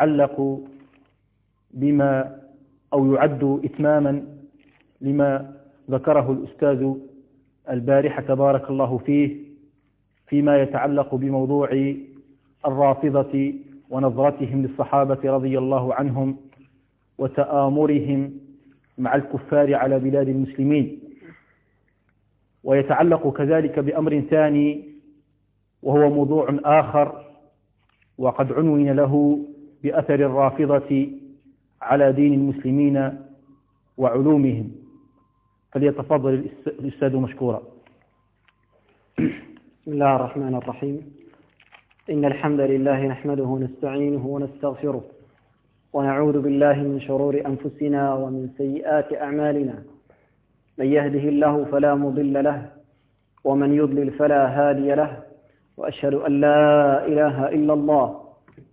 يتعلق بما أو يعد إتماما لما ذكره الأستاذ البارحة بارك الله فيه فيما يتعلق بموضوع الرافضة ونظرتهم للصحابة رضي الله عنهم وتآمرهم مع الكفار على بلاد المسلمين. ويتعلق كذلك بأمر ثاني وهو موضوع آخر وقد عنون له بأثر الرافضة على دين المسلمين وعلومهم. فليتفضل الأستاذ مشكورا. بسم الله الرحمن الرحيم. إن الحمد لله نحمده ونستعينه ونستغفره ونعوذ بالله من شرور أنفسنا ومن سيئات أعمالنا. من يهده الله فلا مضل له ومن يضلل فلا هادي له. وأشهد أن لا إله إلا الله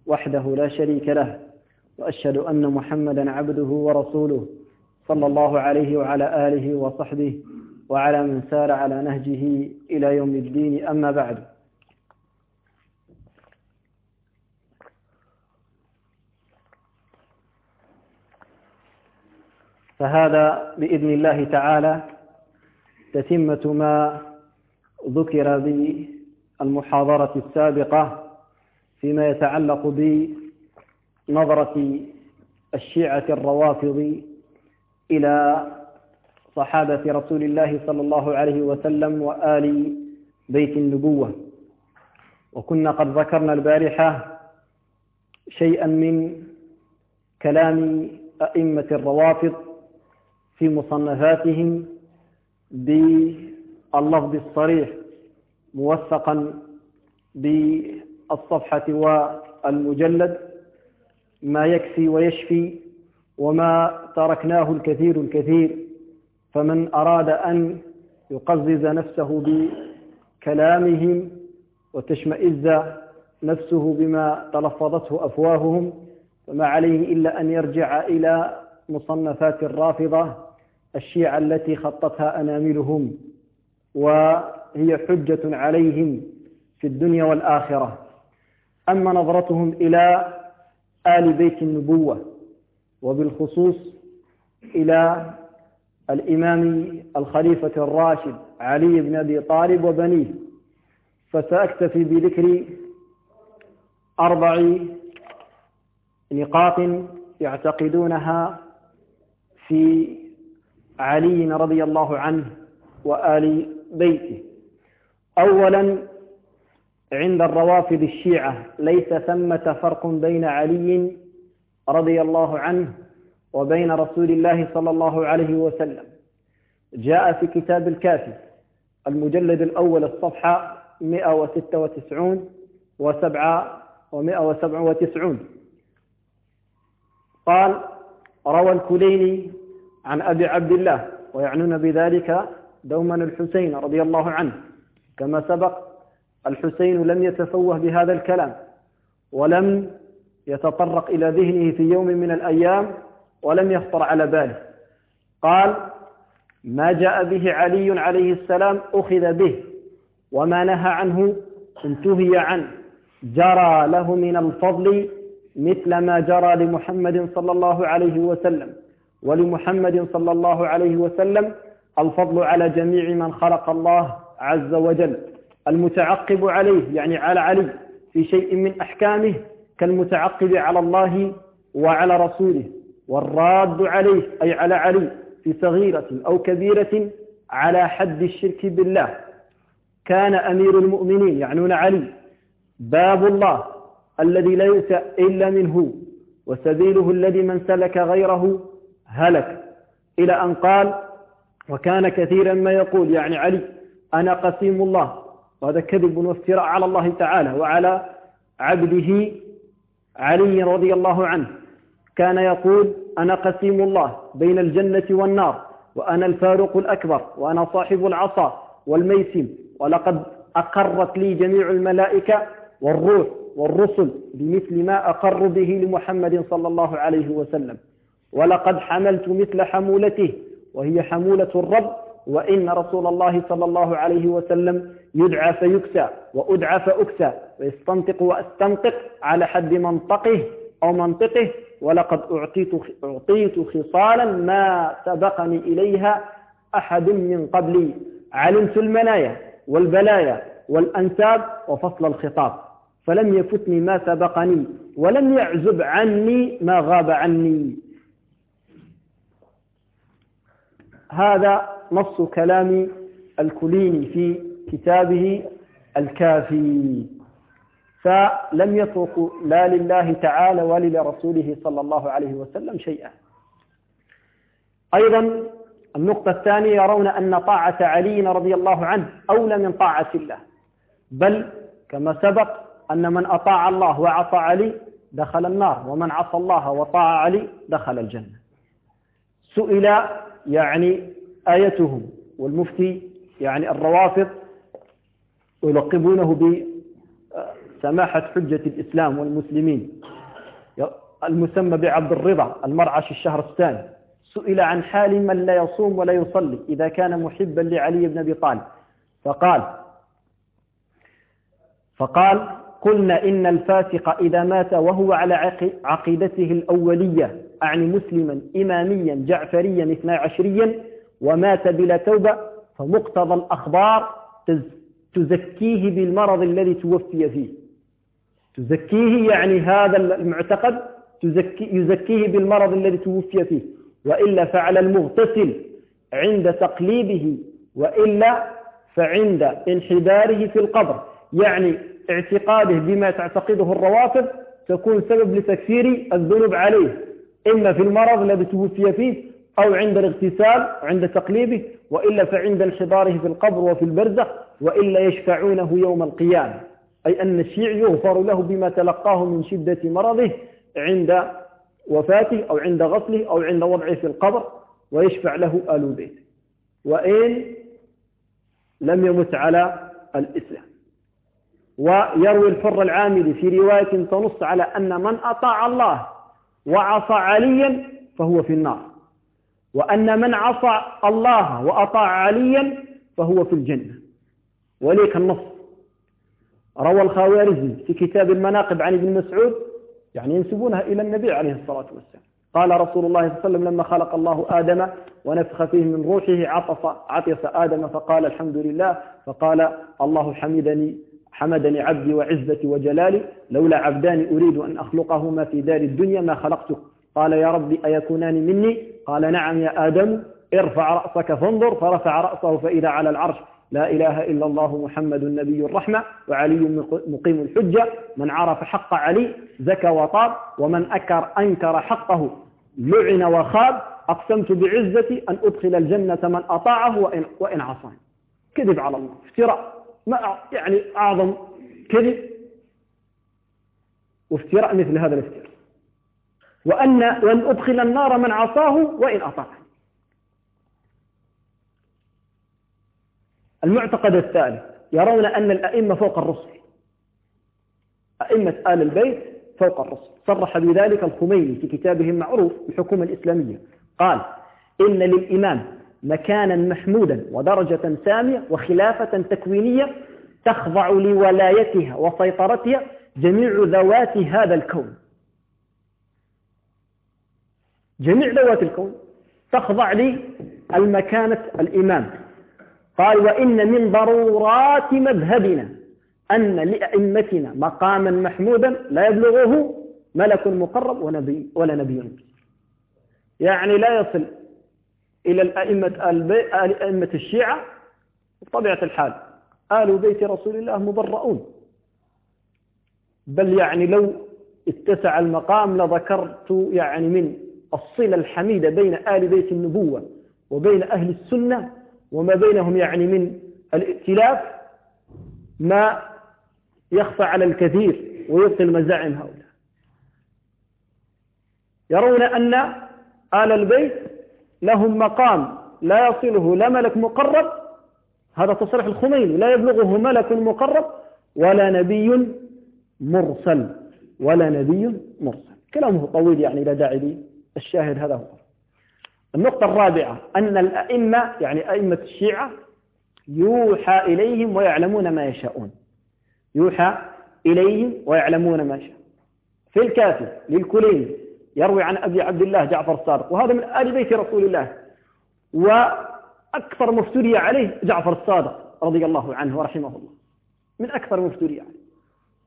وحده لا شريك له وأشهد أن محمدا عبده ورسوله صلى الله عليه وعلى آله وصحبه وعلى من سار على نهجه إلى يوم الدين أما بعد. فهذا بإذن الله تعالى تتمة ما ذكر بالمحاضرة السابقة فيما يتعلق بنظرة الشيعة الروافض إلى صحابة رسول الله صلى الله عليه وسلم وآل بيت النبوة. وكنا قد ذكرنا البارحة شيئا من كلام أئمة الروافض في مصنفاتهم باللفظ الصريح موثقا بالصفحة والمجلد ما يكفي ويشفي وما تركناه الكثير الكثير فمن أراد أن يقزز نفسه بكلامهم وتشمئز نفسه بما تلفظته أفواههم فما عليه إلا أن يرجع إلى مصنفات الرافضة الشيعة التي خطتها أناملهم وهي حجة عليهم في الدنيا والآخرة. أما نظرتهم إلى آل بيت النبوة وبالخصوص إلى الإمام الخليفة الراشد علي بن أبي طالب وبنيه فسأكتفي بذكر أربع نقاط يعتقدونها في علي رضي الله عنه وآل بيته. أولا عند الروافض الشيعة ليس ثمة فرق بين علي رضي الله عنه وبين رسول الله صلى الله عليه وسلم. جاء في كتاب الكافي المجلد الأول الصفحة 196 وسبعة ومائة وسبع وتسعون. قال روى الكليني عن أبي عبد الله ويعنون بذلك دوما الحسين رضي الله عنه كما سبق الحسين لم يتفوه بهذا الكلام ولم يتطرق إلى ذهنه في يوم من الأيام ولم يخطر على باله. قال ما جاء به علي عليه السلام أخذ به وما نهى عنه انتهي عنه. جرى له من الفضل مثل ما جرى لمحمد صلى الله عليه وسلم ولمحمد صلى الله عليه وسلم الفضل على جميع من خلق الله عز وجل. المتعقب عليه يعني على علي في شيء من أحكامه كالمتعقب على الله وعلى رسوله والراد عليه أي على علي في صغيرة أو كبيرة على حد الشرك بالله. كان أمير المؤمنين يعنون علي باب الله الذي لا يؤتى إلا منه وسبيله الذي من سلك غيره هلك. إلى أن قال وكان كثيرا ما يقول يعني علي أنا قسيم الله وهذا كذب وافتراء على الله تعالى وعلى عبده علي رضي الله عنه. كان يقول أنا قسيم الله بين الجنة والنار وأنا الفاروق الأكبر وأنا صاحب العصا والميسم ولقد أقرت لي جميع الملائكة والروح والرسل بمثل ما أقر به لمحمد صلى الله عليه وسلم. ولقد حملت مثل حمولته وهي حمولة الرب وإن رسول الله صلى الله عليه وسلم يدعى فيكسى وأدعى فأكسى ويستنطق وأستنطق على حد منطقه أو منطقه ولقد أعطيت, أعطيت خصالا ما سبقني إليها أحد من قبلي. علمت المنايا والبلايا والأنساب وفصل الخطاب. فلم يفتني ما سبقني ولم يعزب عني ما غاب عني. هذا نص كلام الكليني في كتابه الكافي. فلم يتركوا لا لله تعالى ولا لرسوله صلى الله عليه وسلم شيئا. أيضا النقطة الثانية يرون أن طاعة علي رضي الله عنه أولى من طاعة الله. بل كما سبق أن من أطاع الله وعصى علي دخل النار ومن عصى الله وطاع علي دخل الجنة. سئل يعني آيتهم والمفتي يعني الروافض يلقبونه بسماحة حجة الإسلام والمسلمين. المسمى بعبد الرضا المرعش الشهرستاني. سئل عن حال من لا يصوم ولا يصلي إذا كان محبا لعلي بن أبي طالب. فقال فقال قلنا إن الفاسق إذا مات وهو على عقيدته الأولية أعني مسلما إماميا جعفريا اثنى عشريا ومات بلا توبة فمقتضى الأخبار تزكيه بالمرض الذي توفي فيه. تزكيه يعني هذا المعتقد تزكي يزكيه بالمرض الذي توفي فيه. وإلا فعلى المغتسل عند تقليبه وإلا فعند انحداره في القبر. يعني اعتقاده بما تعتقده الروافض تكون سبب لتكفير الذنوب عليه. إما في المرض الذي توفي فيه أو عند الاغتسال عند تقليبه وإلا فعند انحداره في القبر وفي البرزخ وإلا يشفعونه يوم القيامة. أي أن الشيع يغفر له بما تلقاه من شدة مرضه عند وفاته أو عند غسله أو عند وضعه في القبر ويشفع له آل بيت. وإن لم يمت على الإسلام. ويروي الحر العاملي في رواية تنص على أن من أطاع الله وعصى عليا فهو في النار. وأن من عصى الله وأطاع عليا فهو في الجنة. وليك النص. روى الخوارزي في كتاب المناقب عن ابن مسعود يعني ينسبونها إلى النبي عليه الصلاة والسلام. قال رسول الله صلى الله عليه وسلم لما خلق الله آدم ونفخ فيه من روحه عطف عطس آدم فقال الحمد لله. فقال الله حمدني حمدني عبدي وعزتي وجلالي لولا عبدان أريد أن أخلقهما في دار الدنيا ما خلقته قال يا ربي أيكونان مني؟ قال نعم يا آدم ارفع رأسك فانظر. فرفع رأسه فإذا على العرش. لا إله إلا الله محمد النبي الرحمة وعلي مقيم الحجة. من عرف حق علي زكى وطاب ومن أكر أنكر حقه لعن وخاب. أقسمت بعزتي أن أدخل الجنة من أطاعه وإن, وإن عصاني. كذب على الله افتراء. ما يعني أعظم كذب وافتراء مثل هذا الافتراء. وأن, وأن أدخل النار من عصاه وإن أطاعني المعتقد الثالث يرون أن الأئمة فوق الرسل. أئمة آل البيت فوق الرسل. صرح بذلك الخميني في كتابه المعروف الحكومة الإسلامية. قال إن للإمام مكانا محمودا ودرجة سامية وخلافة تكوينية تخضع لولايتها وسيطرتها جميع ذوات هذا الكون. جميع ذوات الكون. تخضع للمكانة الإمام. قال وإن من ضرورات مذهبنا أن لأئمتنا مقاما محمودا لا يبلغه ملك مقرب ونبي ولا نبي. يعني لا يصل إلى الأئمة, الأئمة الشيعة بطبيعة الحال. آل بيت رسول الله مبرؤون. بل يعني لو اتسع المقام لذكرت يعني من الصلة الحميدة بين آل بيت النبوة وبين أهل السنة وما بينهم يعني من الائتلاف ما يخفى على الكثير ويبطل مزاعم هؤلاء. يرون أن آل البيت لهم مقام لا يصله لا ملك مقرب هذا تصريح الخميني لا يبلغه ملك مقرب ولا نبي مرسل ولا نبي مرسل. كلامه طويل يعني لا داعي الشاهد هذا هو. النقطة الرابعة أن الأئمة يعني أئمة الشيعة يوحى إليهم ويعلمون ما يشاءون. يوحى إليهم ويعلمون ما يشاءون. في الكافي للكلين يروي عن أبي عبد الله جعفر الصادق وهذا من آل بيت رسول الله. وأكثر مفتري عليه جعفر الصادق رضي الله عنه ورحمه الله. من أكثر مفتري عليه.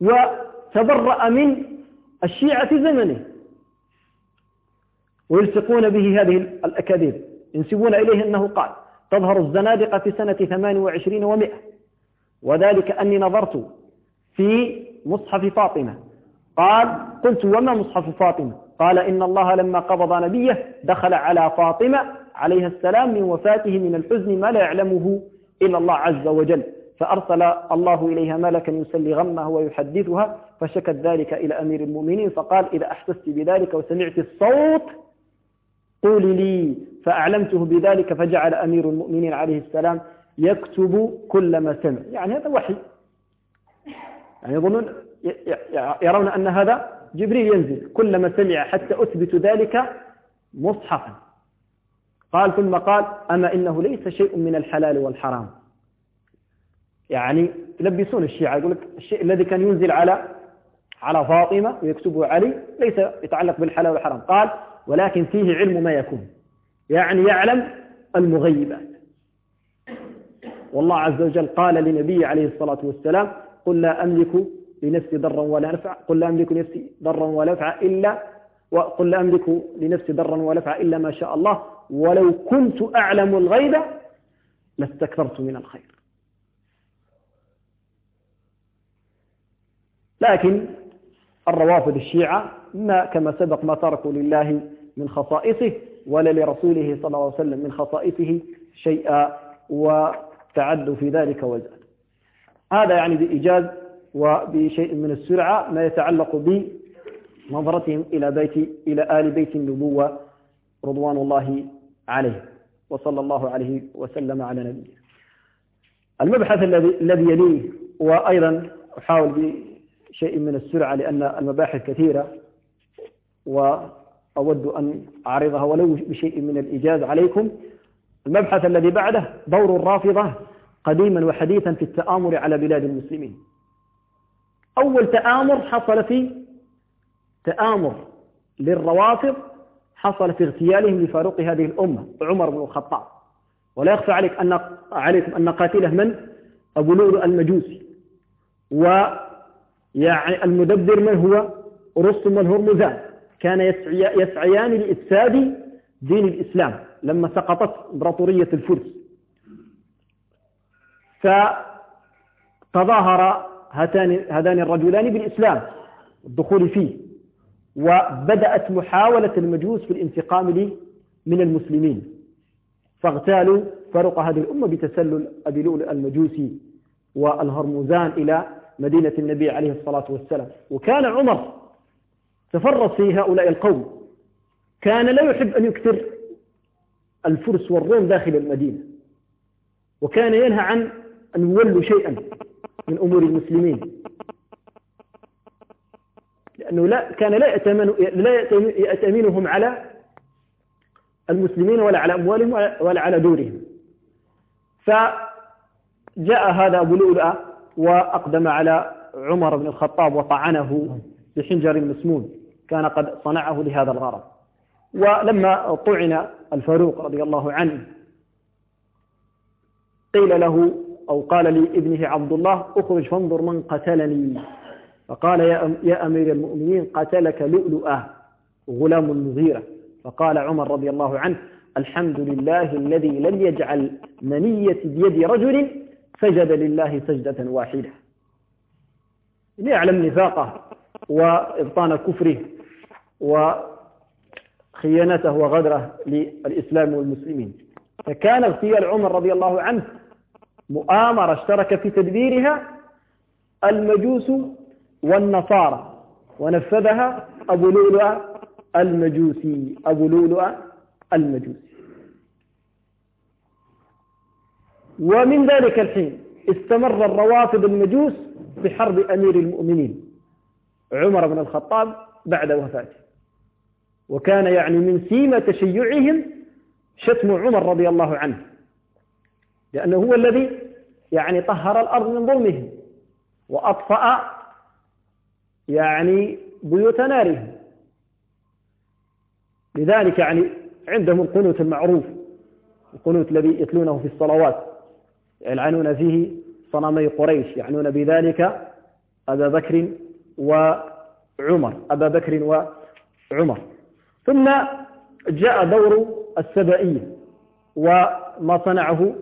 وتبرأ من الشيعة زمنه. ويلصقون به هذه الأكاذيب. ينسبون إليه أنه قال تظهر الزنادقة في سنة 28 و100 وذلك أني نظرت في مصحف فاطمة. قال قلت وما مصحف فاطمة؟ قال إن الله لما قبض نبيه دخل على فاطمة عليها السلام من وفاته من الحزن ما لا يعلمه إلا الله عز وجل. فأرسل الله إليها ملكا يسلي غمها ويحدثها فشكت ذلك إلى أمير المؤمنين فقال إذا أحسست بذلك وسمعت الصوت قولي لي فأعلمته بذلك فجعل أمير المؤمنين عليه السلام يكتب كل ما سمع. يعني هذا وحي. يعني يظنون يرون أن هذا جبريل ينزل. كلما سمع حتى أثبت ذلك مصحفا. قال ثم قال أما إنه ليس شيء من الحلال والحرام. يعني يلبسون الشيعة يقول لك الشيء الذي كان ينزل على على فاطمة ويكتبه علي ليس يتعلق بالحلال والحرام. قال ولكن فيه علم ما يكون يعني يعلم المغيبات والله عز وجل قال لنبيه عليه الصلاة والسلام قل لا أملك لنفسي ضرا ولا نفع قل لا أملك لنفسي ضرا ولا نفع إلا وقل لا أملك لنفسي ضرا ولا نفع إلا ما شاء الله ولو كنت أعلم الغيب لاستكثرت من الخير. لكن الروافض الشيعة ما كما سبق ما تركوا لله من خصائصه ولا لرسوله صلى الله عليه وسلم من خصائصه شيئا وتعدوا في ذلك وزاد هذا يعني بإيجاز وبشيء من السرعة ما يتعلق بنظرتهم إلى بيت إلى آل بيت النبوة رضوان الله عليه. وصلى الله عليه وسلم على نبيه. المبحث الذي الذي يليه وأيضا أحاول بشيء من السرعة لأن المباحث كثيرة وأود أن أعرضها ولو بشيء من الإيجاز عليكم. المبحث الذي بعده دور الرافضة قديما وحديثا في التآمر على بلاد المسلمين. أول تآمر حصل في تآمر للروافض حصل في اغتيالهم لفاروق هذه الأمة عمر بن الخطاب. ولا يخفى عليك أن عليكم أن قاتله من؟ أبو لؤلؤ المجوسي. ويعني المدبر من هو؟ رستم الهرمزان كان يسعيان لإفساد دين الإسلام لما سقطت إمبراطورية الفرس. فتظاهر هاتان هذان الرجلان بالإسلام الدخول فيه وبدأت محاولة المجوس في الانتقام من المسلمين. فاغتالوا فرق هذه الأمة بتسلل أبي لؤلؤ المجوسي والهرمزان إلى مدينة النبي عليه الصلاة والسلام. وكان عمر تفرس في هؤلاء القوم. كان لا يحب أن يكثر الفرس والروم داخل المدينة. وكان ينهى عن أن يولوا شيئا من أمور المسلمين. لأنه لا كان لا يأتمن لا يأتمنهم على المسلمين ولا على أموالهم ولا على دورهم. فجاء هذا أبو لؤلؤة وأقدم على عمر بن الخطاب وطعنه بحنجر مسموم. كان قد صنعه لهذا الغرض. ولما طعن الفاروق رضي الله عنه قيل له أو قال لابنه عبد الله اخرج فانظر من قتلني. فقال يا أمير المؤمنين قتلك لؤلؤة غلام المغيرة فقال عمر رضي الله عنه الحمد لله الذي لم يجعل منية بيد رجل سجد لله سجدة واحدة. ليعلم نفاقه وإبطان كفره. وخيانته وغدره للإسلام والمسلمين. فكان اغتيال عمر رضي الله عنه مؤامرة اشترك في تدبيرها المجوس والنصارى ونفذها أبو لؤلؤ المجوسي أبو لؤلؤ المجوسي. ومن ذلك الحين استمر الروافض المجوس بحرب أمير المؤمنين عمر بن الخطاب بعد وفاته. وكان يعني من سيمة تشيعهم شتم عمر رضي الله عنه. لأنه هو الذي يعني طهر الأرض من ظلمهم وأطفأ يعني بيوت نارهم. لذلك يعني عندهم القنوت المعروف القنوت الذي يتلونه في الصلوات يلعنون فيه صنمي قريش يعنون بذلك أبا بكر وعمر أبا بكر وعمر. ثم جاء دور السبائية وما صنعه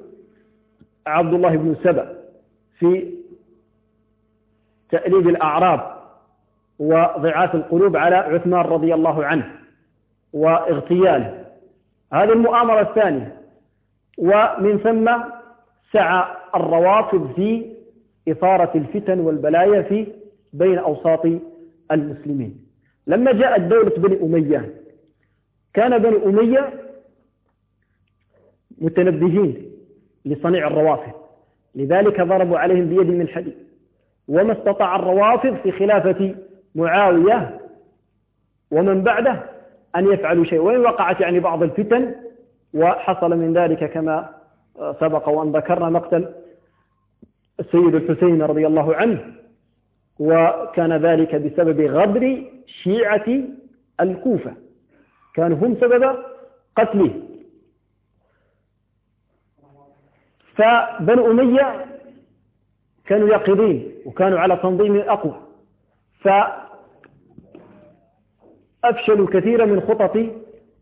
عبد الله بن سبأ في تأليب الأعراب وضعاف القلوب على عثمان رضي الله عنه واغتياله. هذه المؤامرة الثانية. ومن ثم سعى الروافض في إثارة الفتن والبلايا في بين أوساط المسلمين. لما جاءت دولة بني أمية كان بني أمية متنبهين لصنيع الروافض. لذلك ضربوا عليهم بيد من حديد. وما استطاع الروافض في خلافة معاوية ومن بعده أن يفعلوا شيء. وإن وقعت يعني بعض الفتن وحصل من ذلك كما سبق وأن ذكرنا مقتل السيد الحسين رضي الله عنه. وكان ذلك بسبب غدر شيعة الكوفة. كانوا هم سبب قتله. فبنو أمية كانوا يقظين وكانوا على تنظيم أقوى. فأفشلوا كثيرا من خطط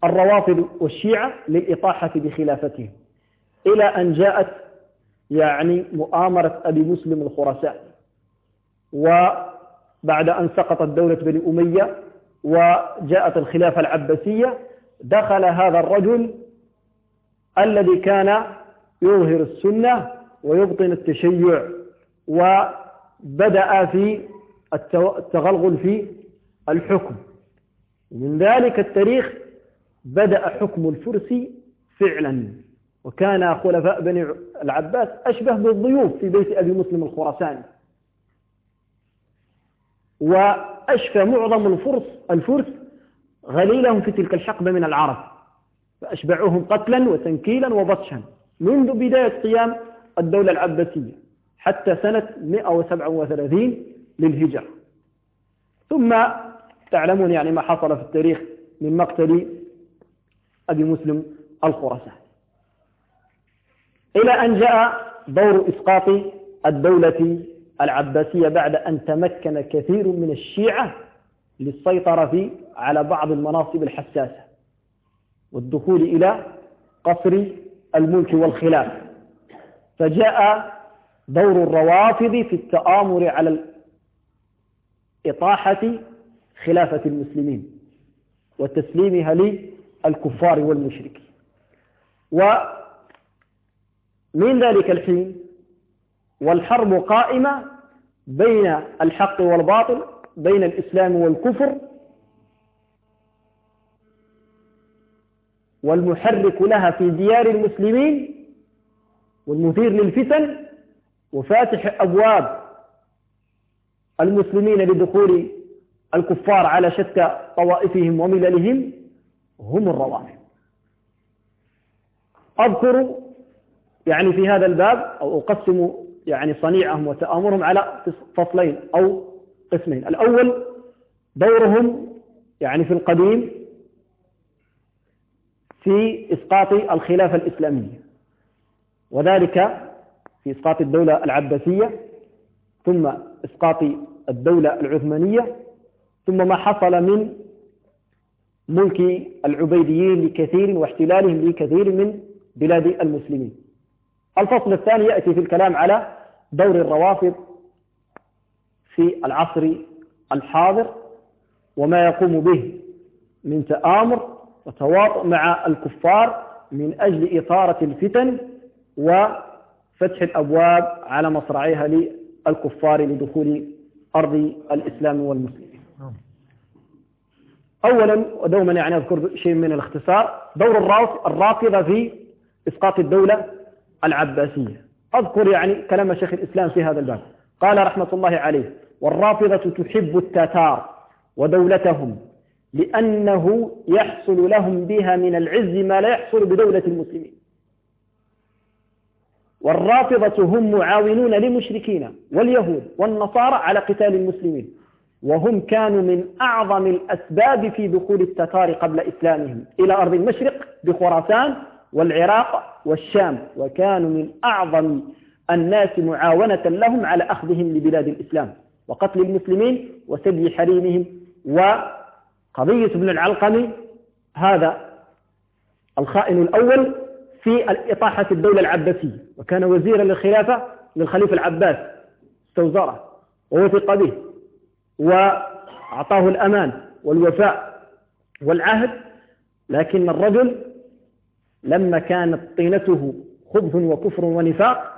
الروافض والشيعة للإطاحة بخلافتهم إلى أن جاءت يعني مؤامرة أبي مسلم الخرساني وبعد أن سقطت دولة بني أمية وجاءت الخلافة العباسية دخل هذا الرجل الذي كان يظهر السنة ويبطن التشيع وبدأ في التغلغل في الحكم. ومن ذلك التاريخ بدأ حكم الفرس فعلا. وكان خلفاء بني العباس أشبه بالضيوف في بيت أبي مسلم الخراساني. وأشفى معظم الفرس الفرس غليلهم في تلك الحقبة من العرب. فأشبعوهم قتلا وتنكيلا وبطشا. منذ بداية قيام الدولة العباسية حتى سنة 137 للهجرة. ثم تعلمون يعني ما حصل في التاريخ من مقتل أبي مسلم الخراساني إلى أن جاء دور إسقاط الدولة العباسية بعد أن تمكن كثير من الشيعة للسيطرة في على بعض المناصب الحساسة والدخول إلى قصر الملك والخلاف فجاء دور الروافض في التآمر على إطاحة خلافة المسلمين وتسليمها للكفار والمشركين. ومن ذلك الحين والحرب قائمة بين الحق والباطل بين الإسلام والكفر والمحرك لها في ديار المسلمين والمثير للفتن وفاتح أبواب المسلمين لدخول الكفار على شتى طوائفهم ومللهم هم الروافض. أذكر يعني في هذا الباب أو أقسم يعني صنيعهم وتآمرهم على فصلين أو قسمين. الأول دورهم يعني في القديم في إسقاط الخلافة الإسلامية وذلك في إسقاط الدولة العباسية ثم إسقاط الدولة العثمانية ثم ما حصل من ملك العبيديين لكثير واحتلالهم لكثير من بلاد المسلمين. الفصل الثاني يأتي في الكلام على دور الروافض في العصر الحاضر وما يقوم به من تآمر وتواطؤ مع الكفار من أجل إثارة الفتن وفتح الأبواب على مصرعيها للكفار لدخول أرض الإسلام والمسلمين. أولا ودوما يعني أذكر شيء من الاختصار دور الرافضة في إسقاط الدولة العباسية. أذكر يعني كلام شيخ الإسلام في هذا الباب. قال رحمة الله عليه والرافضة تحب التتار ودولتهم لأنه يحصل لهم بها من العز ما لا يحصل بدولة المسلمين. والرافضة هم معاونون للمشركين واليهود والنصارى على قتال المسلمين وهم كانوا من أعظم الأسباب في دخول التتار قبل إسلامهم إلى أرض المشرق بخراسان والعراق والشام وكانوا من أعظم الناس معاونة لهم على أخذهم لبلاد الإسلام وقتل المسلمين وسبي حريمهم. وقضية ابن العلقمي هذا الخائن الأول في إطاحة الدولة العباسية وكان وزيرا للخلافة للخليفة العباس استوزره ووثق به وأعطاه الأمان والوفاء والعهد. لكن الرجل لما كانت طينته خبث وكفر ونفاق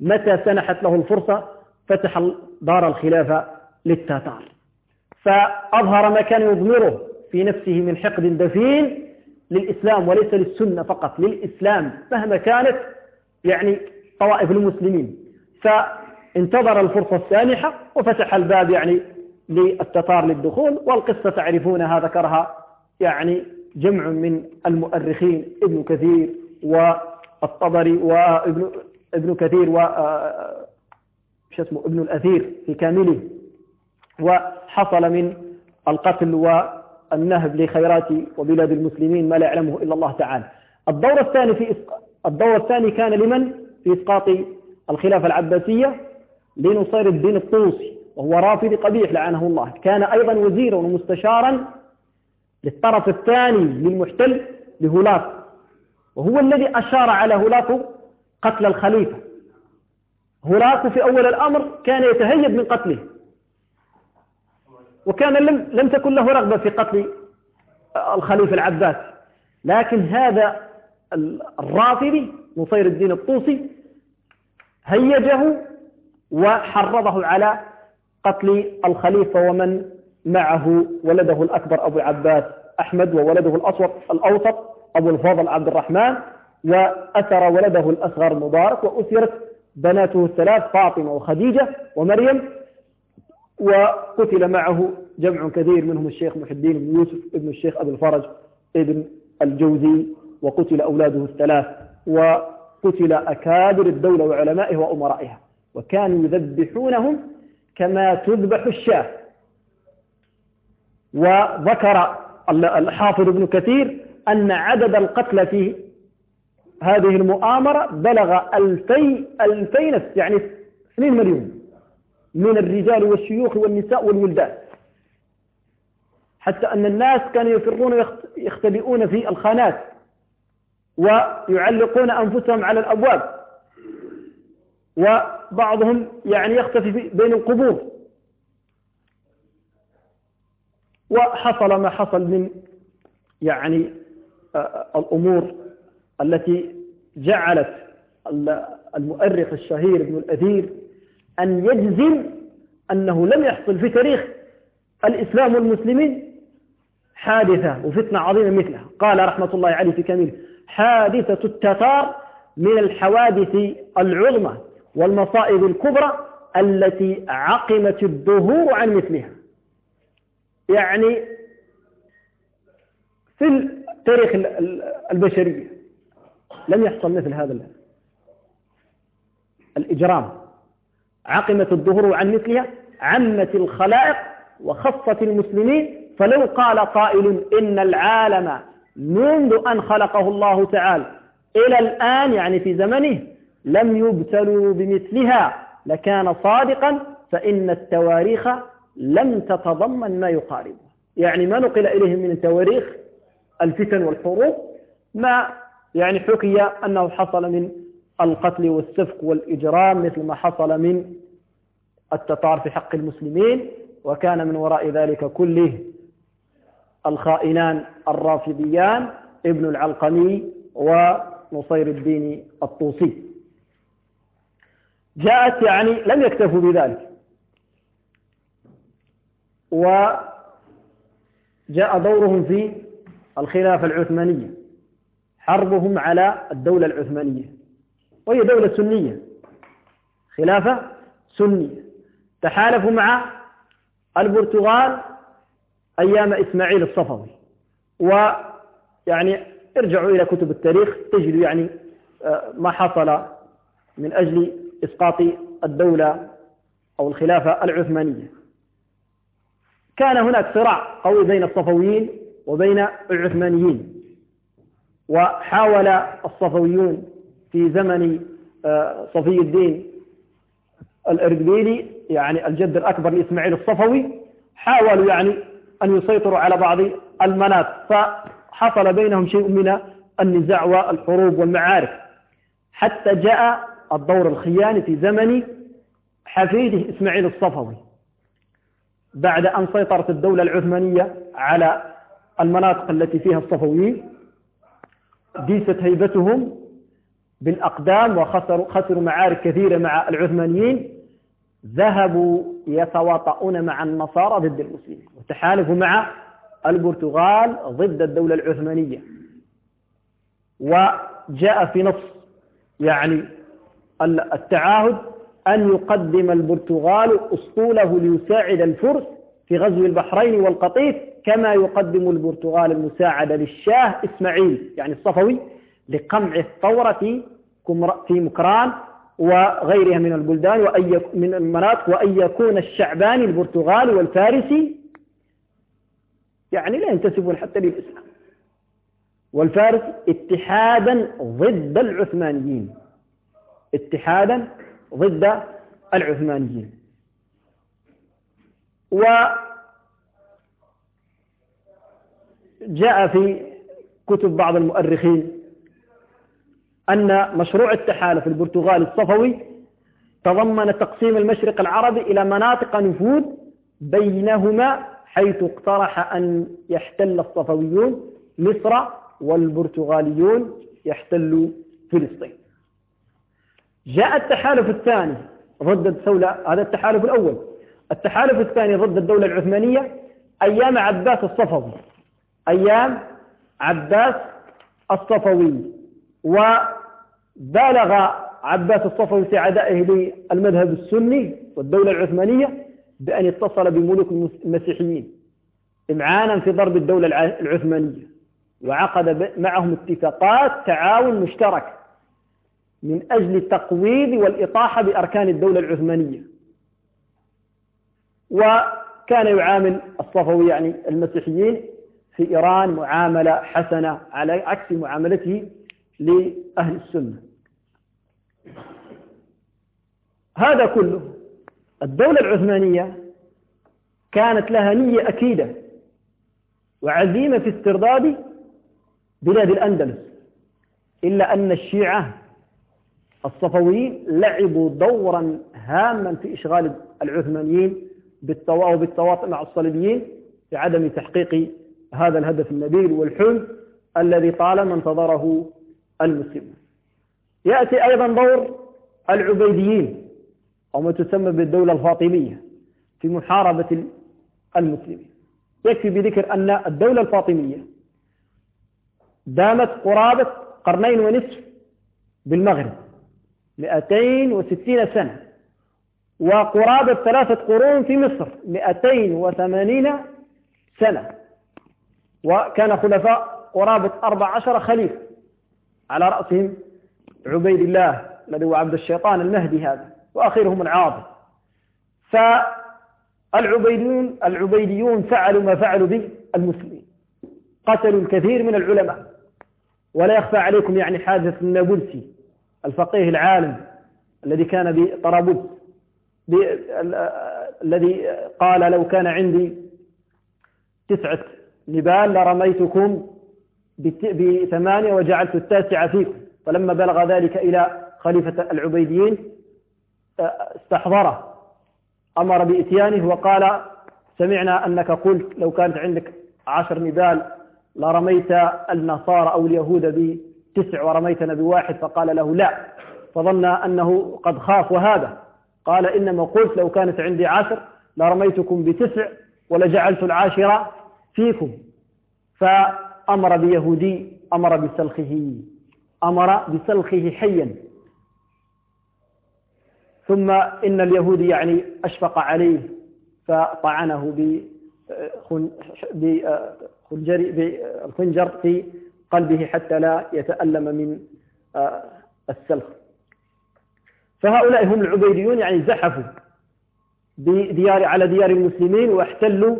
متى سنحت له الفرصة فتح دار الخلافة للتتار. فأظهر ما كان يضمره في نفسه من حقد دفين للإسلام وليس للسنة فقط للإسلام مهما كانت يعني طوائف المسلمين. فانتظر الفرصة السانحة وفتح الباب يعني للتتار للدخول والقصة تعرفونها ذكرها يعني جمع من المؤرخين ابن كثير والطبري وابن ابن كثير و آه، شو اسمه ابن الأثير في كامله. وحصل من القتل والنهب لخيرات وبلاد المسلمين ما لا يعلمه إلا الله تعالى. الدور الثاني في الدور الثاني كان لمن؟ في إسقاط الخلافة العباسية لنصير الدين الطوسي وهو رافض قبيح لعنه الله. كان أيضا وزيرا ومستشارا للطرف الثاني للمحتل لهولاك وهو الذي أشار على هولاك قتل الخليفة. هولاك في أول الأمر كان يتهيب من قتله وكان لم, لم تكن له رغبة في قتل الخليفة العباس. لكن هذا الرافضي نصير الدين الطوسي هيجه وحرضه على قتل الخليفة ومن معه ولده الأكبر أبو عباس. أحمد وولده الأصوط الأوسط أبو الفضل عبد الرحمن وأسر ولده الأصغر مبارك وأسرت بناته الثلاث فاطمة وخديجة ومريم وقتل معه جمع كثير منهم الشيخ محي الدين بن يوسف ابن الشيخ أبي الفرج ابن الجوزي وقتل أولاده الثلاث وقتل أكابر الدولة وعلمائها وأمرائها. وكانوا يذبحونهم كما تذبح الشاة. وذكر الحافظ ابن كثير أن عدد القتلى في هذه المؤامرة بلغ ألفي, ألفي نفس يعني 2 مليون من الرجال والشيوخ والنساء والولدان. حتى أن الناس كانوا يفرون يختبئون في الخانات ويعلقون أنفسهم على الأبواب. وبعضهم يعني يختفي بين القبور. وحصل ما حصل من يعني آه، الأمور التي جعلت المؤرخ الشهير ابن الأثير أن يجزم أنه لم يحصل في تاريخ الإسلام والمسلمين حادثة وفتنة عظيمة مثلها. قال رحمة الله عليه في كامل حادثة التتار من الحوادث العظمى والمصائب الكبرى التي عقمت الظهور عن مثلها. يعني في التاريخ البشرية لم يحصل مثل هذا الإجرام. عقمت الظهور عن مثلها عمت الخلائق وخصت المسلمين فلو قال قائل إن العالم منذ أن خلقه الله تعالى إلى الآن يعني في زمنه لم يبتلوا بمثلها لكان صادقا فإن التواريخ لم تتضمن ما يقاربه. يعني ما نقل إليهم من تواريخ الفتن والحروب ما يعني حكي أنه حصل من القتل والسفك والإجرام مثل ما حصل من التتار في حق المسلمين وكان من وراء ذلك كله الخائنان الرافضيان ابن العلقمي ونصير الدين الطوسي. جاءت يعني لم يكتفوا بذلك. وجاء دورهم في الخلافة العثمانية حربهم على الدولة العثمانية وهي دولة سنية خلافة سنية. تحالفوا مع البرتغال أيام إسماعيل الصفوي ويعني ارجعوا إلى كتب التاريخ تجدوا يعني آه، ما حصل من أجل إسقاط الدولة أو الخلافة العثمانية. كان هناك صراع قوي بين الصفويين وبين العثمانيين وحاول الصفويون في زمن آه، صفي الدين الإربيلي يعني الجد الأكبر لإسماعيل الصفوي حاولوا يعني أن يسيطروا على بعض المناط فحصل بينهم شيء من النزاع والحروب والمعارك. حتى جاء الدور الخياني في زمن حفيده إسماعيل الصفوي. بعد أن سيطرت الدولة العثمانية على المناطق التي فيها الصفويين ديست هيبتهم بالأقدام وخسروا خسروا معارك كثيرة مع العثمانيين ذهبوا يتواطؤون مع النصارى ضد المسلمين وتحالفوا مع البرتغال ضد الدولة العثمانية. وجاء في نص يعني التعاهد أن يقدم البرتغال أسطوله ليساعد الفرس في غزو البحرين والقطيف كما يقدم البرتغال المساعدة للشاه إسماعيل يعني الصفوي لقمع الثورة في مكران وغيرها من البلدان وأن من المناطق وأن يكون الشعباني البرتغالي والفارسي يعني لا ينتسبون حتى للإسلام. والفارس اتحادا ضد العثمانيين. اتحادا ضد العثمانيين. وجاء في كتب بعض المؤرخين أن مشروع التحالف البرتغالي الصفوي تضمن تقسيم المشرق العربي إلى مناطق نفوذ بينهما حيث اقترح أن يحتل الصفويون مصر والبرتغاليون يحتلوا فلسطين. جاء التحالف الثاني ضد الدولة هذا التحالف الأول. التحالف الثاني ضد الدولة العثمانية أيام عباس الصفوي. أيام عباس الصفوي. وبالغ عباس الصفوي في عدائه للمذهب السني والدولة العثمانية بأن اتصل بملوك المسيحيين إمعانا في ضرب الدولة العثمانية. وعقد معهم اتفاقات تعاون مشترك. من أجل التقويض والإطاحة بأركان الدولة العثمانية. وكان يعامل الصفوي يعني المسيحيين في إيران معاملة حسنة على عكس معاملته لأهل السنة. هذا كله الدولة العثمانية كانت لها نية أكيدة وعزيمة في استرداد بلاد الأندلس إلا أن الشيعة الصفويين لعبوا دورا هاما في إشغال العثمانيين بالتواطؤ مع الصليبيين في عدم تحقيق هذا الهدف النبيل والحلم الذي طالما انتظره المسلمون. يأتي أيضا دور العبيديين أو ما تسمى بالدولة الفاطمية في محاربة المسلمين. يكفي بذكر أن الدولة الفاطمية دامت قرابة قرنين ونصف بالمغرب. 260 سنة. وقرابة ثلاثة قرون في مصر. 280 سنة. وكان خلفاء قرابة 14 خليفة. على رأسهم عبيد الله الذي هو عبد الشيطان المهدي هذا وأخيرهم العاضي فالعبيديون العبيديون فعلوا ما فعلوا به المسلمين. قتلوا الكثير من العلماء. ولا يخفى عليكم يعني حادث النابلسي. الفقيه العالم الذي كان بطرابلس الذي قال لو كان عندي تسعة نبال لرميتكم بثمانية وجعلت التاسعة فيكم. فلما بلغ ذلك إلى خليفة العبيديين استحضره أمر بإتيانه وقال سمعنا أنك قلت لو كانت عندك عشر نبال لرميت النصارى أو اليهود بتسع ورميتنا بواحد فقال له لا فظن أنه قد خاف وهذا قال إنما قلت لو كانت عندي عشر لرميتكم بتسع ولجعلت العاشرة فيكم. فأمر بيهودي أمر بسلخه أمر بسلخه حيا. ثم إن اليهودي يعني أشفق عليه فطعنه بالخنجر في قلبه حتى لا يتألم من آه، السلخ. فهؤلاء هم العبيديون يعني زحفوا بديار على ديار المسلمين واحتلوا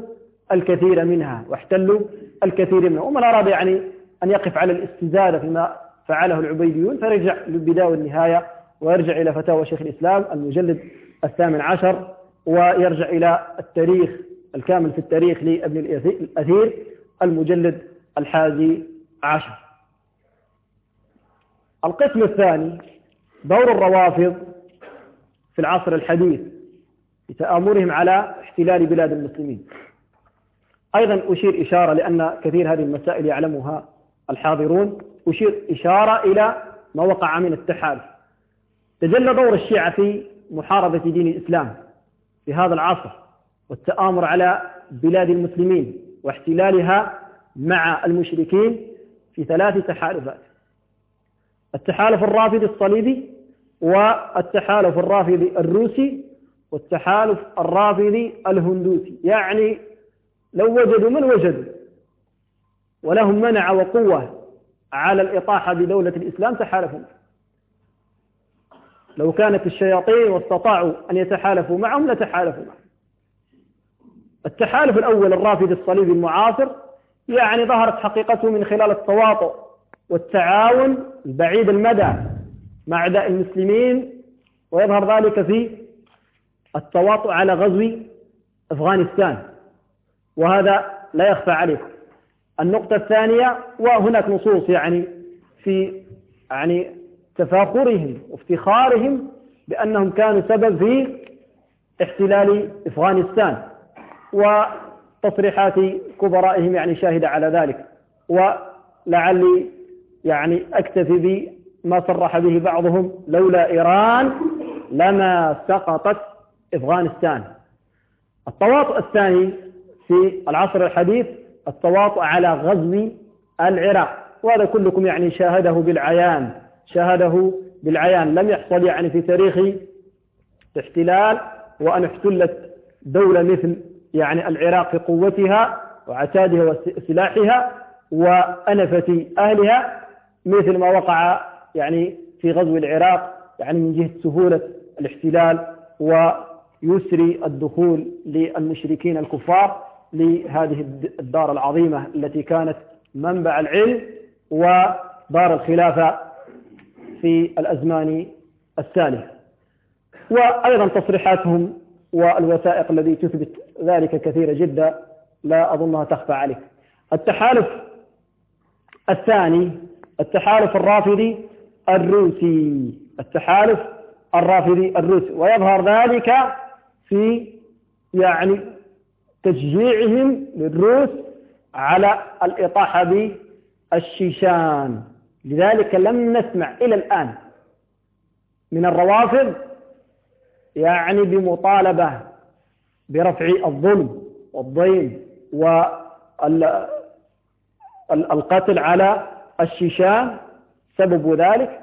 الكثير منها واحتلوا الكثير منها. ومن أراد يعني أن يقف على الاستزادة فيما فعله العبيديون فرجع للبداية والنهاية ويرجع إلى فتاوى شيخ الإسلام المجلد الثامن عشر ويرجع إلى التاريخ الكامل في التاريخ لابن الأثير المجلد الحادي عشر. القسم الثاني دور الروافض في العصر الحديث بتآمرهم على احتلال بلاد المسلمين. أيضا أشير إشارة لأن كثير هذه المسائل يعلمها الحاضرون. أشير إشارة إلى ما وقع من التحالف. تجلى دور الشيعة في محاربة دين الإسلام في هذا العصر والتآمر على بلاد المسلمين واحتلالها مع المشركين في ثلاث تحالفات. التحالف الرافضي الصليبي والتحالف الرافضي الروسي والتحالف الرافضي الهندوسي. يعني لو وجدوا من وجدوا ولهم منع وقوة على الإطاحة بدولة الإسلام تحالفوا. لو كانت الشياطين واستطاعوا أن يتحالفوا معهم لتحالفوا معهم. التحالف الأول الرافض الصليبي المعاصر يعني ظهرت حقيقته من خلال التواطؤ والتعاون البعيد المدى مع أعداء المسلمين ويظهر ذلك في التواطؤ على غزو أفغانستان. وهذا لا يخفى عليكم النقطة الثانية وهناك نصوص يعني في يعني تفاخرهم وافتخارهم بأنهم كانوا سبب في احتلال أفغانستان. وتصريحات كبرائهم يعني شاهدة على ذلك. ولعلي يعني أكتفي بما صرح به بعضهم لولا إيران لما سقطت أفغانستان. التواطؤ الثاني في العصر الحديث التواطؤ على غزو العراق. وهذا كلكم يعني شاهده بالعيان شاهده بالعيان. لم يحصل يعني في تاريخ احتلال وأن احتلت دولة مثل يعني العراق قوتها وعتادها وسلاحها وأنفة أهلها مثل ما وقع يعني في غزو العراق يعني من جهة سهولة الاحتلال ويسري الدخول للمشركين الكفار لهذه الدار العظيمة التي كانت منبع العلم ودار الخلافة في الأزمان السالفة وأيضا تصريحاتهم والوثائق التي تثبت ذلك كثيرة جدا لا أظنها تخفى عليك. التحالف الثاني التحالف الرافضي الروسي. التحالف الرافضي الروسي. ويظهر ذلك في يعني تشجيعهم للروس على الإطاحة بالشيشان. لذلك لم نسمع إلى الآن من الروافض يعني بمطالبة برفع الظلم والضيم والقتل على الشيشان. سبب ذلك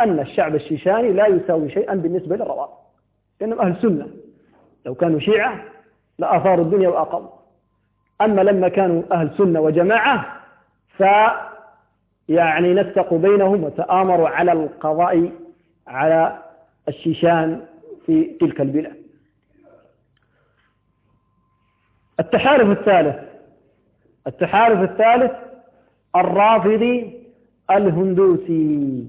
أن الشعب الشيشاني لا يساوي شيئا بالنسبة للروافض لأنهم أهل سنة. لو كانوا شيعة لأثاروا الدنيا وأقاموا. أما لما كانوا أهل سنة وجماعة ف يعني نسقوا بينهم وتآمروا على القضاء على الشيشان في تلك البلاد. التحالف الثالث التحالف الثالث الرافضي الهندوسي.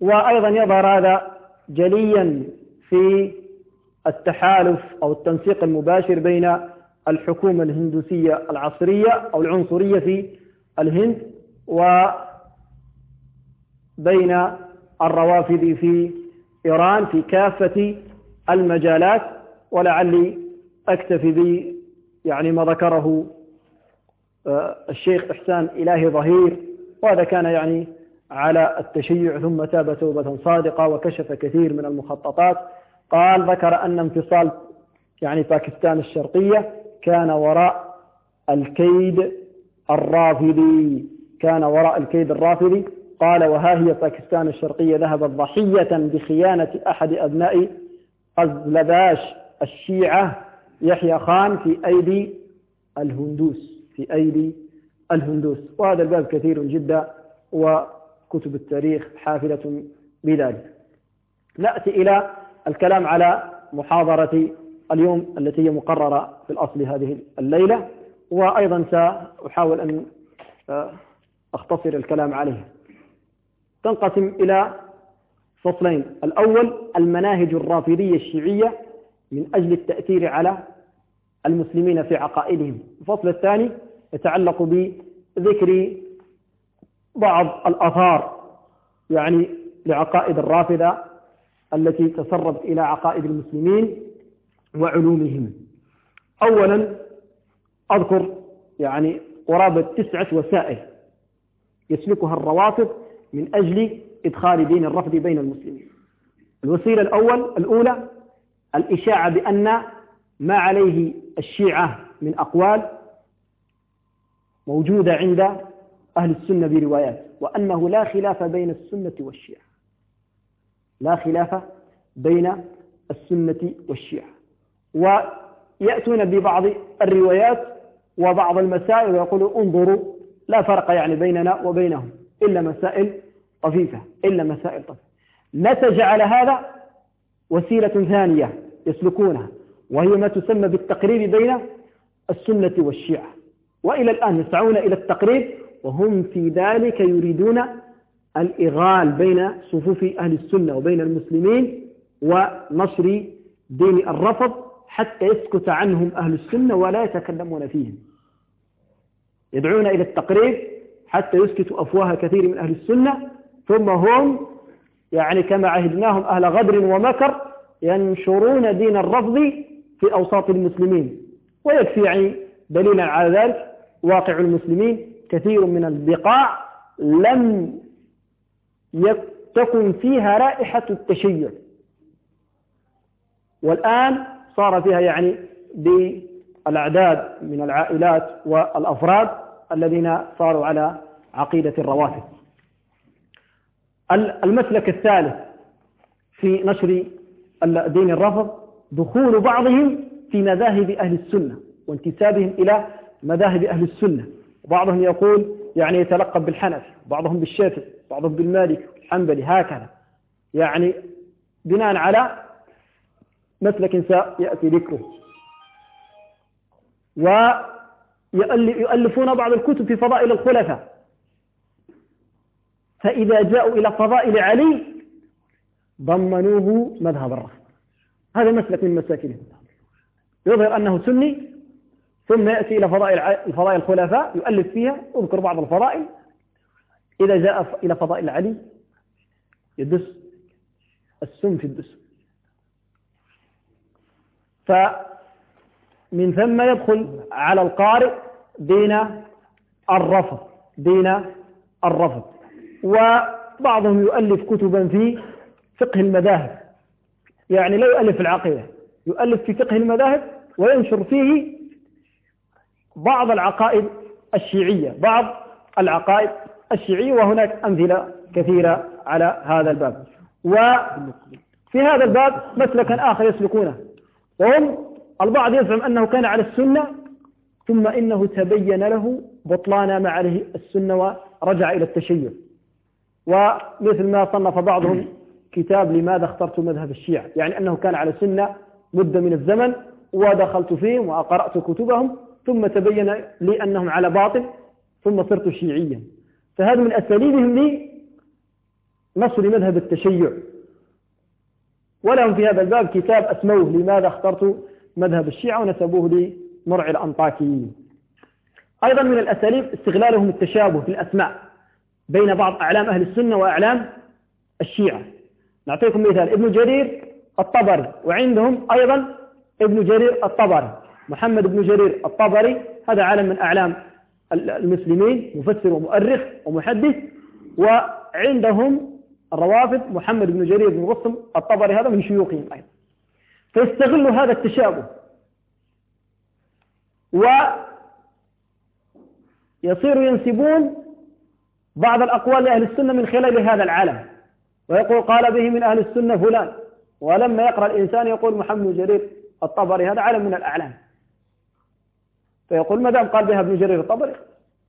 وأيضا يظهر هذا جليا في التحالف أو التنسيق المباشر بين الحكومة الهندوسية العصرية أو العنصرية في الهند وبين الروافد في إيران في كافة المجالات ولعلي أكتفي ب يعني ما ذكره آه، الشيخ إحسان إلهي ظهير وهذا كان يعني على التشيع ثم تاب توبة صادقة وكشف كثير من المخططات. قال ذكر أن انفصال يعني باكستان الشرقية كان وراء الكيد الرافضي كان وراء الكيد الرافضي. قال وها هي باكستان الشرقية ذهبت ضحية بخيانة أحد أبناء قزلباش الشيعة يحيى خان في أيدي الهندوس في أيدي الهندوس. وهذا الباب كثير جدا وكتب التاريخ حافلة بذلك. نأتي إلى الكلام على محاضرة اليوم التي هي مقررة في الأصل هذه الليلة وأيضا سأحاول أن آه، أختصر الكلام عليها تنقسم إلى فصلين الأول المناهج الرافضية الشيعية من أجل التأثير على المسلمين في عقائدهم. الفصل الثاني يتعلق بذكر بعض الآثار يعني لعقائد الرافضة التي تسربت إلى عقائد المسلمين وعلومهم. أولا أذكر يعني قرابة تسعة وسائل يسلكها الروافض من أجل إدخال دين الرفض بين المسلمين. الوسيلة الأول الأولى الإشاعة بأن ما عليه الشيعة من أقوال موجودة عند أهل السنة بروايات وأنه لا خلاف بين السنة والشيعة. لا خلاف بين السنة والشيعة. ويأتون ببعض الروايات وبعض المسائل ويقولوا انظروا لا فرق يعني بيننا وبينهم إلا مسائل طفيفة إلا مسائل طفيفة. نتج على هذا؟ وسيلة ثانية يسلكونها وهي ما تسمى بالتقريب بين السنة والشيعة. وإلى الآن يسعون إلى التقريب وهم في ذلك يريدون الإغال بين صفوف أهل السنة وبين المسلمين ونشر دين الرفض حتى يسكت عنهم أهل السنة ولا يتكلمون فيهم. يدعون إلى التقريب حتى يسكتوا أفواه كثير من أهل السنة ثم هم يعني كما عهدناهم أهل غدر ومكر ينشرون دين الرفض في أوساط المسلمين ويكفي يعني دليلا على ذلك واقع المسلمين كثير من البقاع لم تكن فيها رائحة التشيع. والآن صار فيها يعني بالأعداد من العائلات والأفراد الذين صاروا على عقيدة الروافد المسلك الثالث في نشر دين الرفض دخول بعضهم في مذاهب أهل السنة وانتسابهم إلى مذاهب أهل السنة. بعضهم يقول يعني يتلقب بالحنفي بعضهم بالشافعي بعضهم بالمالك الحنبلي هكذا. يعني بناء على مسلك سيأتي ذكره. ويؤلفون بعض الكتب في فضائل الخلفاء. فإذا جاءوا إلى فضائل علي ضمنوه مذهب الرفض هذا مسلك من مساكنهم يظهر أنه سني ثم يأتي إلى فضائل الفضائل الخلفاء يؤلف فيها اذكر بعض الفضائل. إذا جاء إلى فضائل علي يدس السم في الدس. فمن ثم يدخل على القارئ دين الرفض دين الرفض. وبعضهم يؤلف كتبا في فقه المذاهب. يعني لا يؤلف العقيدة يؤلف في فقه المذاهب وينشر فيه بعض العقائد الشيعية بعض العقائد الشيعية وهناك أمثلة كثيرة على هذا الباب. وفي هذا الباب مسلكا آخر يسلكونه. وهم البعض يزعم أنه كان على السنة ثم إنه تبين له بطلان ما عليه السنة ورجع إلى التشيع. ومثل ما صنف بعضهم كتاب لماذا اخترت مذهب الشيعة. يعني أنه كان على سنة مدة من الزمن ودخلت فيهم وقرأت كتبهم ثم تبين لي أنهم على باطل ثم صرت شيعيا. فهذا من أساليبهم لنصر مذهب التشيع. ولهم في هذا الباب كتاب أسموه لماذا اخترت مذهب الشيعة ونسبوه لمرع الأنطاكيين. أيضا من الأساليب استغلالهم التشابه في الأسماء. بين بعض أعلام أهل السنة وأعلام الشيعة. نعطيكم مثال ابن جرير الطبري وعندهم أيضا ابن جرير الطبري محمد بن جرير الطبري هذا عالم من أعلام المسلمين مفسر ومؤرخ ومحدث وعندهم الروافض محمد بن جرير بن غصم الطبري هذا من شيوخهم أيضا. فيستغل هذا التشابه. ويصير ينسبون بعض الأقوال لأهل السنة من خلال هذا العالم. ويقول قال به من أهل السنة فلان. ولما يقرأ الإنسان يقول محمد جرير الطبري هذا عالم من الأعلام. فيقول ما دام قال بها ابن جرير الطبري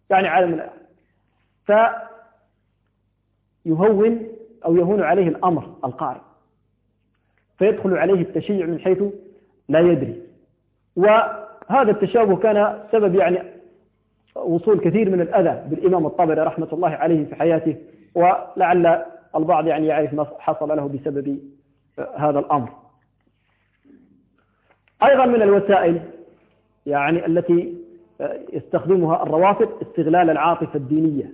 يعني عالم من فيهون أو يهون عليه الأمر القارئ فيدخل عليه التشيع من حيث لا يدري. هذا التشابه كان سبب يعني وصول كثير من الأذى بالإمام الطبري رحمة الله عليه في حياته ولعل البعض يعني يعرف ما حصل له بسبب هذا الأمر. أيضا من الوسائل يعني التي يستخدمها الروافض استغلال العاطفة الدينية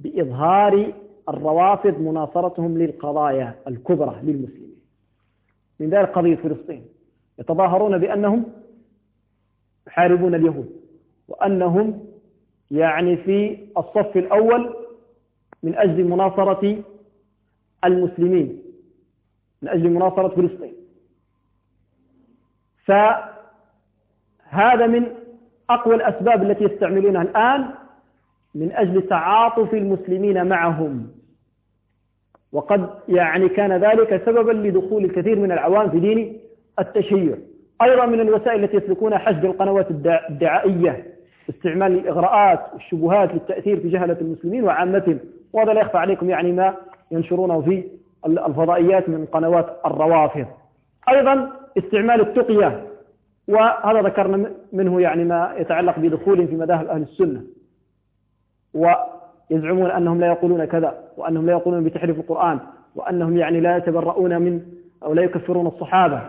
بإظهار الروافض مناصرتهم للقضايا الكبرى للمسلمين. من ذلك قضية فلسطين. يتظاهرون بأنهم يحاربون اليهود. وأنهم يعني في الصف الأول من أجل مناصرة المسلمين من أجل مناصرة فلسطين. فهذا من أقوى الأسباب التي يستعملونها الآن من أجل تعاطف المسلمين معهم. وقد يعني كان ذلك سببا لدخول الكثير من العوام في دين التشيع. أيضا من الوسائل التي يسلكونها حشد القنوات الدعائية. استعمال الإغراءات والشبهات للتأثير في جهلة المسلمين وعامتهم. وهذا لا يخفى عليكم يعني ما ينشرونه في الفضائيات من قنوات الروافض. أيضا استعمال التقية وهذا ذكرنا منه يعني ما يتعلق بدخول في مذاهب أهل السنة. ويزعمون أنهم لا يقولون كذا وأنهم لا يقولون بتحريف القرآن وأنهم يعني لا يتبرؤون من أو لا يكفرون الصحابة.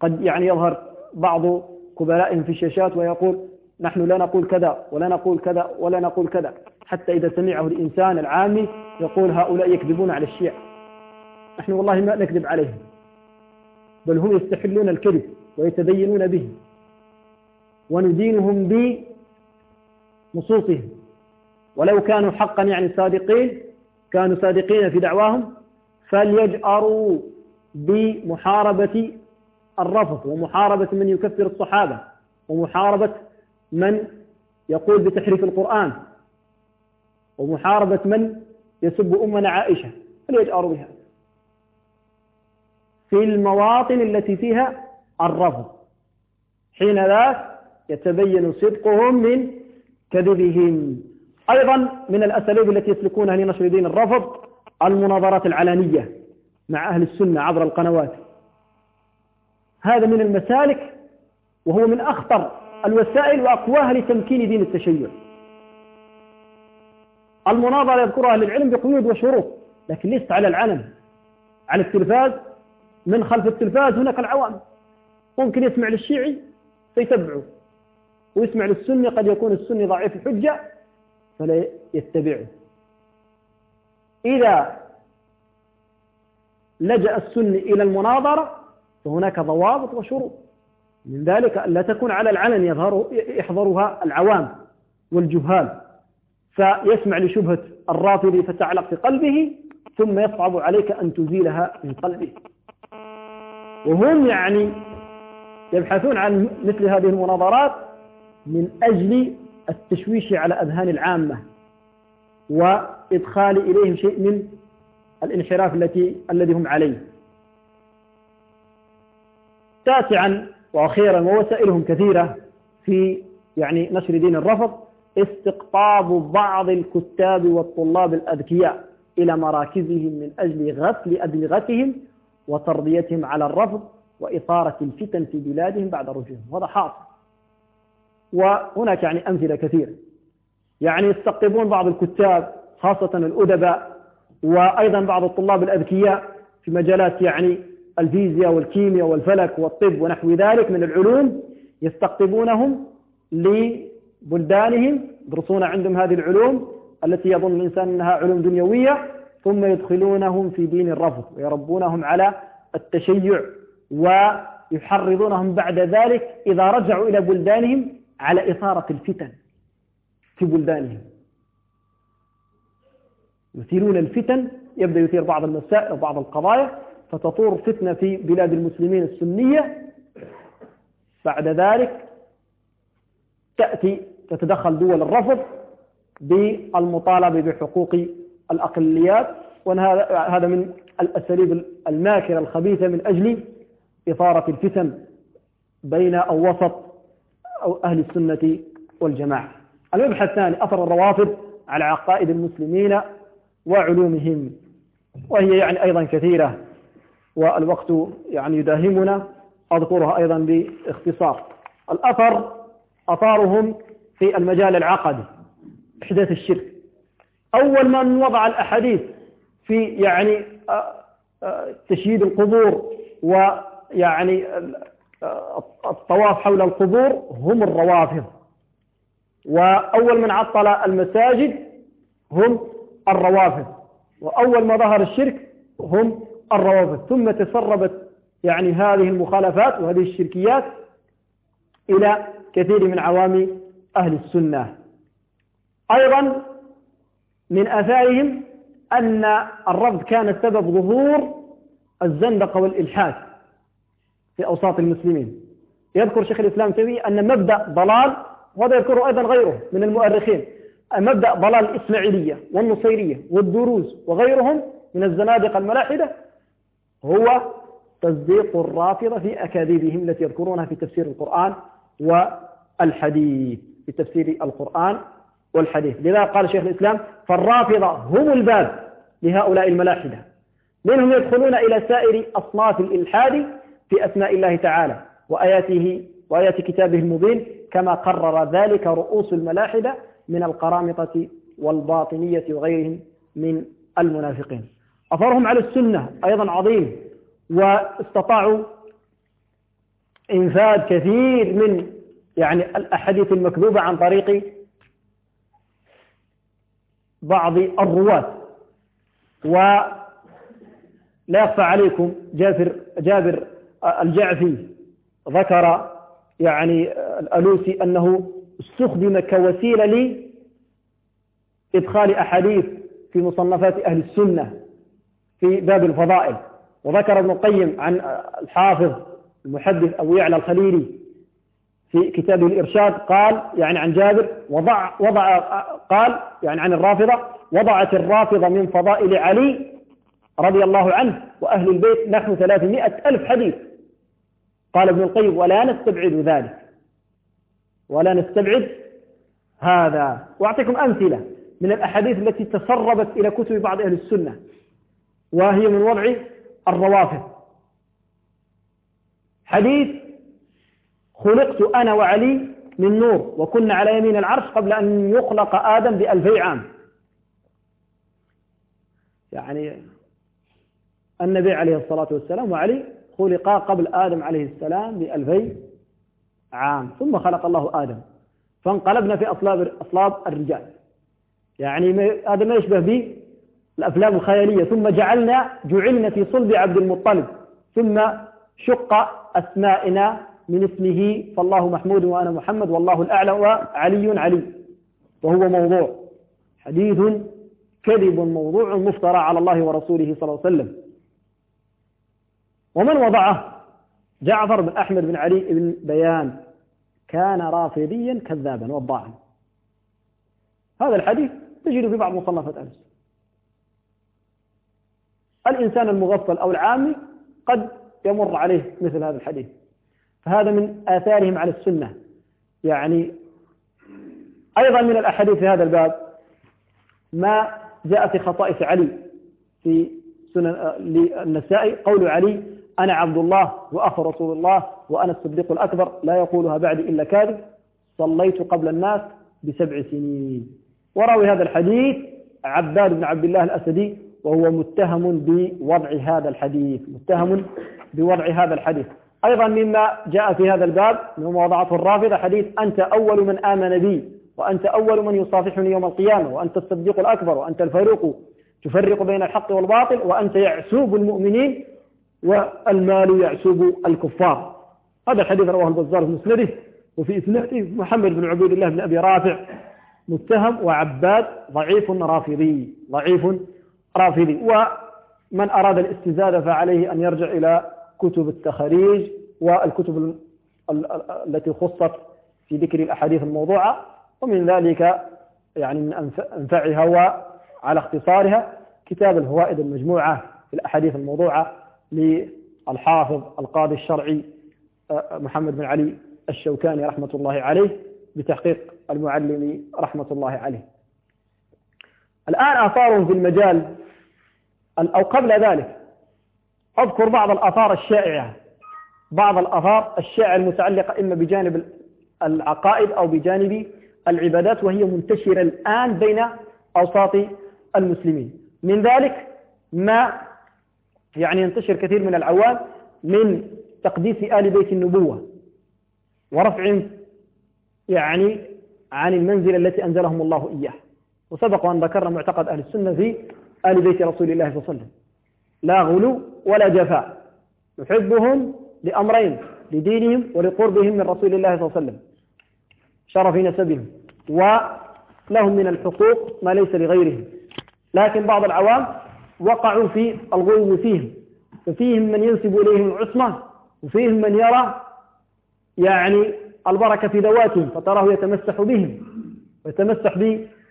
قد يعني يظهر بعض كبرائهم في الشاشات ويقول نحن لا نقول كذا ولا نقول كذا ولا نقول كذا. حتى إذا سمعه الإنسان العامي يقول هؤلاء يكذبون على الشيعة. نحن والله ما نكذب عليهم. بل هم يستحلون الكذب ويتدينون به. وندينهم بنصوصهم. ولو كانوا حقا يعني صادقين كانوا صادقين في دعواهم فليجأروا بمحاربة الرفض ومحاربة من يكفر الصحابة ومحاربة من يقول بتحريف القرآن ومحاربة من يسب أمنا عائشة فليجأر بها؟ في المواطن التي فيها الرفض. حين ذاك يتبين صدقهم من كذبهم. أيضا من الأساليب التي يسلكونها لنشر دين الرفض المناظرات العلانية مع أهل السنة عبر القنوات. هذا من المسالك وهو من أخطر الوسائل وأقواها لتمكين دين التشيع. المناظرة يذكرها للعلم بقيود وشروط لكن ليست على العلن على التلفاز من خلف التلفاز هناك العوام. ممكن يسمع للشيعي فيتبعه. ويسمع للسني قد يكون السني ضعيف الحجة فلا يتبعه. إذا لجأ السني إلى المناظرة فهناك ضوابط وشروط. من ذلك لا تكون على العلن يظهر يحضرها العوام والجهال. فيسمع لشبهة الرافض فتعلق في قلبه ثم يصعب عليك أن تزيلها من قلبه. وهم يعني يبحثون عن مثل هذه المناظرات من أجل التشويش على أذهان العامة وإدخال إليهم شيء من الانحراف التي الذي هم عليه. تاسعا وأخيرا ووسائلهم كثيرة في يعني نشر دين الرفض استقطاب بعض الكتاب والطلاب الأذكياء إلى مراكزهم من أجل غسل أدمغتهم وتربيتهم على الرفض وإثارة الفتن في بلادهم بعد رجوعهم هذا حاصل. وهناك يعني أمثلة كثيرة. يعني يستقطبون بعض الكتاب خاصة الأدباء وأيضا بعض الطلاب الأذكياء في مجالات يعني الفيزياء والكيمياء والفلك والطب ونحو ذلك من العلوم يستقطبونهم لبلدانهم يدرسون عندهم هذه العلوم التي يظن الإنسان أنها علوم دنيوية ثم يدخلونهم في دين الرفض ويربونهم على التشيع ويحرضونهم بعد ذلك إذا رجعوا إلى بلدانهم على إثارة الفتن في بلدانهم. يثيرون الفتن يبدأ يثير بعض المسائل وبعض القضايا فتطور فتنة في بلاد المسلمين السنية. بعد ذلك تأتي تتدخل دول الرفض بالمطالبة بحقوق الأقليات. وهذا من الأساليب الماكرة الخبيثة من أجل إثارة الفتن بين أو وسط أو أهل السنة والجماعة. المبحث الثاني أثر الروافض على عقائد المسلمين وعلومهم وهي يعني أيضا كثيرة. والوقت يعني يداهمنا. أذكرها أيضا باختصار. الأثر أثارهم في المجال العقدي إحداث الشرك. أول من وضع الأحاديث في يعني آه، آه، تشييد القبور ويعني آه، الطواف حول القبور هم الروافض. وأول من عطل المساجد هم الروافض. وأول ما ظهر الشرك هم الروافض ثم تسربت يعني هذه المخالفات وهذه الشركيات إلى كثير من عوام أهل السنة. أيضا من آثارهم أن الرفض كان سبب ظهور الزندقة والإلحاد في أوساط المسلمين. يذكر شيخ الإسلام تيمية أن مبدأ ضلال وهذا يذكره أيضا غيره من المؤرخين مبدأ ضلال الإسماعيلية والنصيرية والدروز وغيرهم من الزنادقة الملاحدة هو تصديق الرافضة في أكاذيبهم التي يذكرونها في تفسير القرآن والحديث في تفسير القرآن والحديث. لذا قال شيخ الإسلام؟ فالرافضة هم الباب لهؤلاء الملاحدة. منهم يدخلون إلى سائر أصناف الإلحاد في أسماء الله تعالى وآياته وآيات كتابه المبين كما قرر ذلك رؤوس الملاحدة من القرامطة والباطنية وغيرهم من المنافقين. أثرهم على السنة أيضا عظيم واستطاعوا إنفاذ كثير من يعني الأحاديث المكذوبة عن طريق بعض الرواة. ولا يخفى عليكم جابر جابر الجعفي ذكر يعني الألوسي أنه استخدم كوسيلة لإدخال أحاديث في مصنفات أهل السنة. في باب الفضائل. وذكر ابن القيم عن الحافظ المحدث أبو يعلى الخليلي في كتابه الإرشاد قال يعني عن جابر وضع وضع قال يعني عن الرافضة وضعت الرافضة من فضائل علي رضي الله عنه وأهل البيت نحو ثلاثمائة ألف حديث. قال ابن القيم ولا نستبعد ذلك. ولا نستبعد هذا. وأعطيكم أمثلة من الأحاديث التي تسربت إلى كتب بعض أهل السنة. وهي من وضع الروافض. حديث خلقت أنا وعلي من نور وكنا على يمين العرش قبل أن يخلق آدم بألفي عام. يعني النبي عليه الصلاة والسلام وعلي خلقا قبل آدم عليه السلام بألفي عام ثم خلق الله آدم. فانقلبنا في أصلاب, أصلاب الرجال. يعني هذا ما يشبه به الأفلام الخيالية ثم جعلنا جعلنا في صلب عبد المطلب. ثم شق أسمائنا من اسمه فالله محمود وأنا محمد والله الأعلى وعلي علي. وهو موضوع. حديث كذب موضوع مفترى على الله ورسوله صلى الله عليه وسلم. ومن وضعه؟ جعفر بن أحمد بن علي بن بيان. كان رافضيا كذابا وضاعا. هذا الحديث تجد في بعض مصنفات أنس. الإنسان المغفل أو العامي قد يمر عليه مثل هذا الحديث. فهذا من آثارهم على السنة. يعني أيضا من الأحاديث في هذا الباب ما جاء في خصائص علي في سنن للنسائي قول علي أنا عبد الله وأخ رسول الله وأنا الصديق الأكبر لا يقولها بعد إلا كاذب. صليت قبل الناس بسبع سنين. وراوي هذا الحديث عباد بن عبد الله الأسدي وهو متهم بوضع هذا الحديث متهم بوضع هذا الحديث. أيضا مما جاء في هذا الباب مما وضعته الرافضة حديث أنت أول من آمن بي وأنت أول من يصافحني يوم القيامة وأنت الصديق الأكبر وأنت الفاروق تفرق بين الحق والباطل وأنت يعسوب المؤمنين والمال يعسوب الكفار. هذا الحديث رواه البزار في مسنده وفي إسناده محمد بن عبيد الله بن أبي رافع متهم وعباد ضعيف رافضي ضعيف رافضي ومن أراد الاستزادة فعليه أن يرجع إلى كتب التخاريج والكتب التي خصت في ذكر الأحاديث الموضوعة ومن ذلك يعني من أنفعها وعلى اختصارها كتاب الفوائد المجموعة في الأحاديث الموضوعة للحافظ القاضي الشرعي آه، محمد بن علي الشوكاني رحمة الله عليه بتحقيق المعلم رحمة الله عليه. الآن آثار في المجال أو قبل ذلك أذكر بعض الآثار الشائعة. بعض الآثار الشائعة المتعلقة إما بجانب العقائد أو بجانب العبادات وهي منتشرة الآن بين أوساط المسلمين. من ذلك ما يعني ينتشر كثير من العوام من تقديس آل بيت النبوة ورفع يعني عن المنزل التي أنزلهم الله إياه. وسبق أن ذكرنا معتقد أهل السنة في آل بيت رسول الله صلى الله عليه وسلم. لا غلو ولا جفاء. نحبهم لأمرين لدينهم ولقربهم من رسول الله صلى الله عليه وسلم. شرف نسبهم. ولهم من الحقوق ما ليس لغيرهم. لكن بعض العوام وقعوا في الغلو فيهم. ففيهم من ينسب إليهم العصمة وفيهم من يرى يعني البركة في ذواتهم فتراه يتمسح بهم. ويتمسح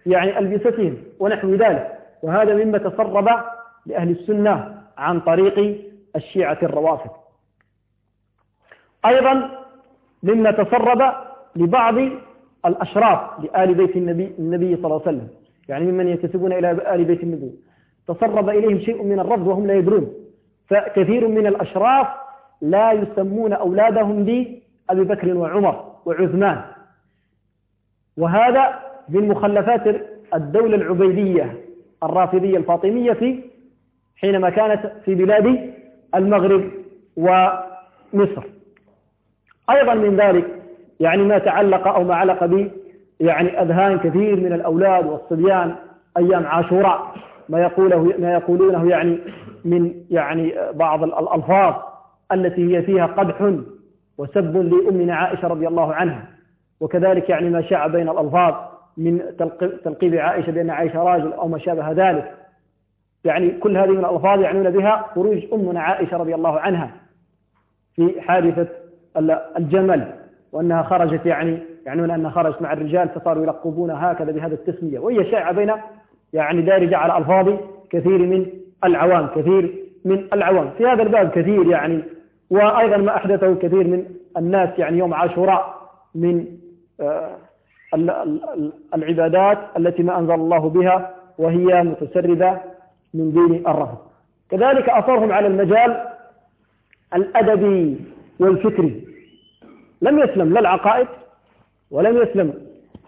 يعني ألبستهم ونحو ذلك. وهذا مما تسرب لأهل السنة عن طريق الشيعة الروافض. أيضا مما تسرب لبعض الأشراف لآل بيت النبي, النبي صلى الله عليه وسلم. يعني ممن ينتسبون إلى آل بيت النبي. تسرب إليهم شيء من الرفض وهم لا يدرون. فكثير من الأشراف لا يسمون أولادهم بأبي بكر وعمر وعثمان. وهذا من مخلفات الدولة العبيدية الرافضية الفاطمية في حينما كانت في بلاد المغرب ومصر. أيضا من ذلك يعني ما تعلق أو ما علق به يعني أذهان كثير من الأولاد والصبيان أيام عاشوراء ما يقوله ما يقولونه يعني من يعني بعض الألفاظ التي هي فيها قدح وسب لأمنا عائشة رضي الله عنها. وكذلك يعني ما شاع بين الألفاظ من تلقيب عائشة بأن عائشة راجل أو ما شابه ذلك. يعني كل هذه من الألفاظ يعنون بها خروج أمنا عائشة رضي الله عنها في حادثة الجمل وأنها خرجت يعني يعنون أنها خرجت مع الرجال فصاروا يلقبونها هكذا بهذا التسمية. وهي شائعة بين يعني دارجة على ألفاظ كثير من العوام كثير من العوام. في هذا الباب كثير يعني وأيضا ما أحدثه كثير من الناس يعني يوم عاشوراء من آه، العبادات التي ما أنزل الله بها وهي متسربة من دين الرفض. كذلك أصرهم على المجال الأدبي والفكري. لم يسلم لا العقائد ولم يسلم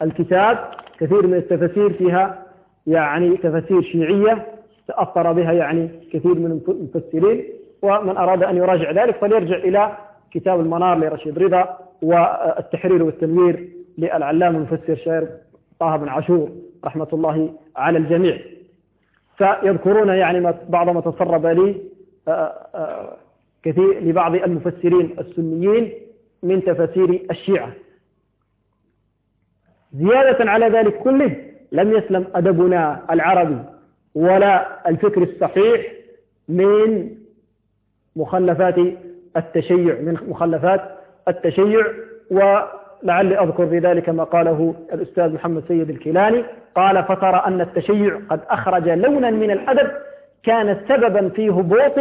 الكتاب. كثير من التفاسير فيها يعني تفاسير شيعية تأثر بها يعني كثير من المفسرين. ومن أراد أن يراجع ذلك فليرجع إلى كتاب المنار لرشيد رضا والتحرير والتنوير للعلامة المفسر الشاعر طه بن عاشور رحمة الله على الجميع. فيذكرون يعني بعض ما تسرب لي آه، آه، كثير لبعض المفسرين السنيين من تفاسير الشيعة. زيادة على ذلك كله لم يسلم أدبنا العربي ولا الفكر الصحيح من مخلفات التشيع من مخلفات التشيع ولعلي أذكر في ذلك ما قاله الأستاذ محمد سيد الكيلاني. قال فترى أن التشيع قد أخرج لونا من الأدب كان سببا في هبوط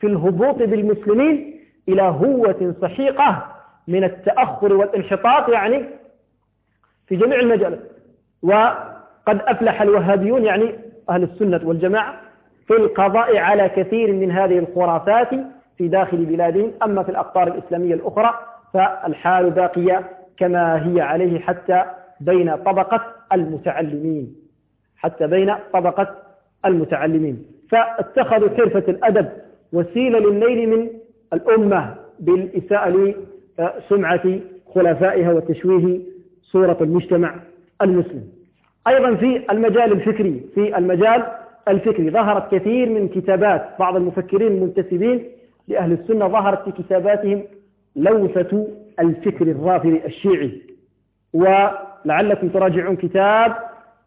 في الهبوط بالمسلمين إلى هوة سحيقة من التأخر والانحطاط يعني في جميع المجالات وقد أفلح الوهابيون يعني أهل السنة والجماعة في القضاء على كثير من هذه الخرافات في داخل بلادهم. أما في الأقطار الإسلامية الأخرى فالحال باقية كما هي عليه حتى بين طبقة المتعلمين. حتى بين طبقة المتعلمين. فاتخذوا حرفة الأدب وسيلة للنيل من الأمة بالإساءة لسمعة خلفائها وتشويه صورة المجتمع المسلم. أيضا في المجال الفكري في المجال الفكري ظهرت كثير من كتابات بعض المفكرين المنتسبين لأهل السنة ظهرت في كتاباتهم لوثة الفكر الرافضي الشيعي ولعلكم تراجعون كتاب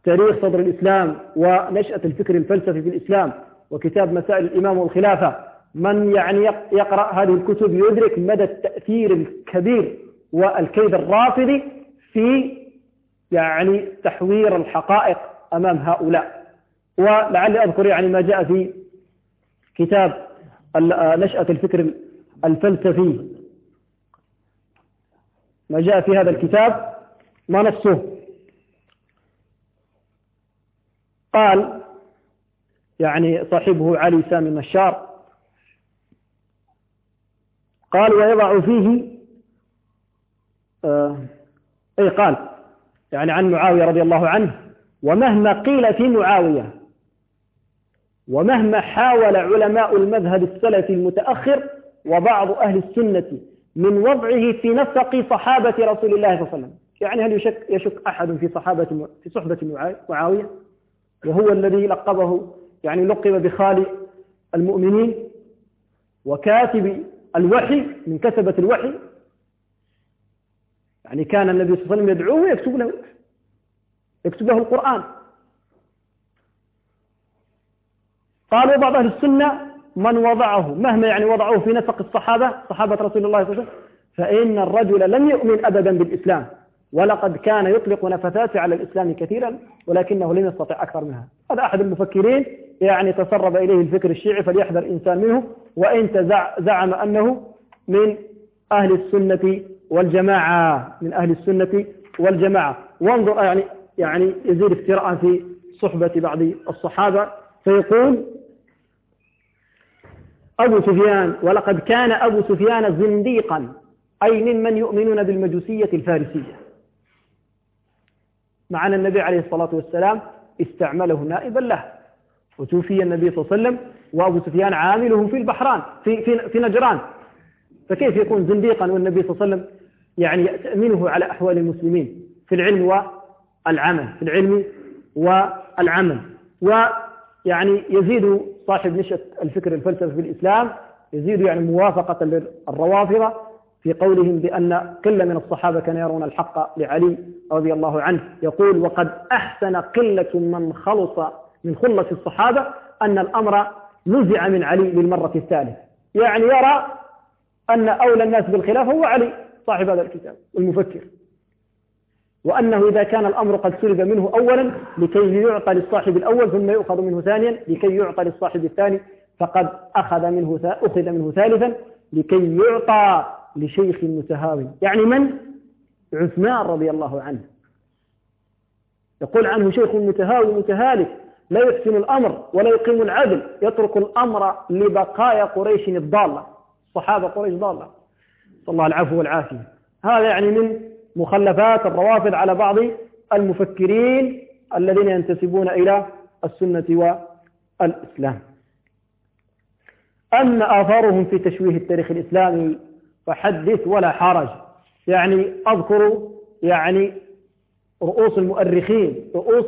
تاريخ صدر الإسلام ونشأة الفكر الفلسفي في الإسلام وكتاب مسائل الإمام والخلافة. من يعني يقرأ هذه الكتب يدرك مدى التأثير الكبير والكيد الرافضي في يعني تحوير الحقائق أمام هؤلاء. ولعلي أذكر يعني ما جاء في كتاب نشأة الفكر الفلسفي ما جاء في هذا الكتاب ما نصه؟ قال يعني صاحبه علي سامي مشار قال ويضع فيه آه أي قال يعني عن معاوية رضي الله عنه ومهما قيل في معاوية ومهما حاول علماء المذهب السلفي المتأخر وبعض أهل السنة من وضعه في نسق صحابة رسول الله صلى الله عليه وسلم. يعني هل يشك, يشك أحد في صحابة في صحبة معاوية؟ وهو الذي لقبه يعني لقب بخالي المؤمنين وكاتب الوحي من كتبة الوحي. يعني كان النبي صلى الله عليه وسلم يدعوه ويكتب له يكتب له القرآن. قالوا بعض أهل السنة من وضعه مهما يعني وضعوه في نسق الصحابة صحابة رسول الله صلى الله عليه وسلم فإن الرجل لم يؤمن أبدا بالإسلام ولقد كان يطلق نفثات على الإسلام كثيرا ولكنه لم يستطع أكثر منها. هذا أحد المفكرين يعني تسرب إليه الفكر الشيعي فليحذر إنسان منه وإن زعم أنه من أهل السنة والجماعة من أهل السنة والجماعة. وانظر يعني يعني يزيد افتراء في صحبة بعض الصحابة فيقول أبو سفيان ولقد كان أبو سفيان زنديقا أي ممن يؤمنون بالمجوسية الفارسية. مع أن النبي عليه الصلاة والسلام استعمله نائبا له. وتوفي النبي صلى الله عليه وسلم وأبو سفيان عامله في البحران في, في, في نجران. فكيف يكون زنديقا والنبي صلى الله عليه وسلم يعني يأتمنه على أحوال المسلمين؟ في العلم والعمل في العلم والعمل. ويعني يزيد صاحب نشأة الفكر الفلسفي في الإسلام يزيد يعني موافقة للروافضة في قولهم بأن قلة من الصحابة كانوا يرون الحق لعلي رضي الله عنه. يقول وقد أحسن قلة من خلص من خلص الصحابة أن الأمر نزع من علي للمرة الثالثة. يعني يرى أن أولى الناس بالخلافة هو علي صاحب هذا الكتاب المفكر. وأنه إذا كان الأمر قد سلب منه أولا لكي يعطى للصاحب الأول ثم يؤخذ منه ثانيا لكي يعطى للصاحب الثاني فقد أخذ منه أخذ منه ثالثا لكي يعطى لشيخ متهاون. يعني من؟ عثمان رضي الله عنه. يقول عنه شيخ متهاون متهالك لا يحسن الأمر ولا يقيم العدل يترك الأمر لبقايا قريش الضالة صحابة قريش ضالة. صلى الله العفو والعافية هذا يعني من مخلفات الروافض على بعض المفكرين الذين ينتسبون إلى السنة والإسلام. أما آثارهم في تشويه التاريخ الإسلامي فحدث ولا حرج. يعني أذكر يعني رؤوس المؤرخين رؤوس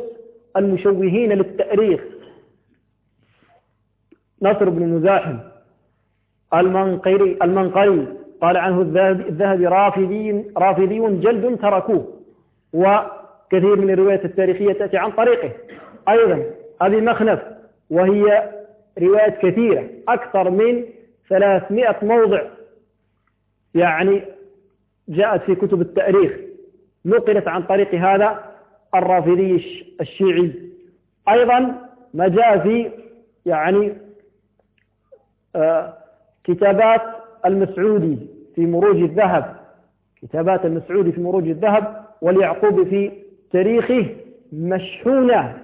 المشوهين للتاريخ. نصر بن مزاحم المنقري المنقري. قال عنه الذهبي رافضي رافضي جلد تركوه. وكثير من الروايات التاريخية تأتي عن طريقه. أيضا أبي مخنف وهي روايات كثيرة أكثر من 300 موضع. يعني جاءت في كتب التأريخ. نقلت عن طريق هذا الرافضي الشيعي. أيضا ما جاء في يعني آه كتابات المسعودي في مروج الذهب كتابات المسعودي في مروج الذهب واليعقوب في تاريخه مشحونة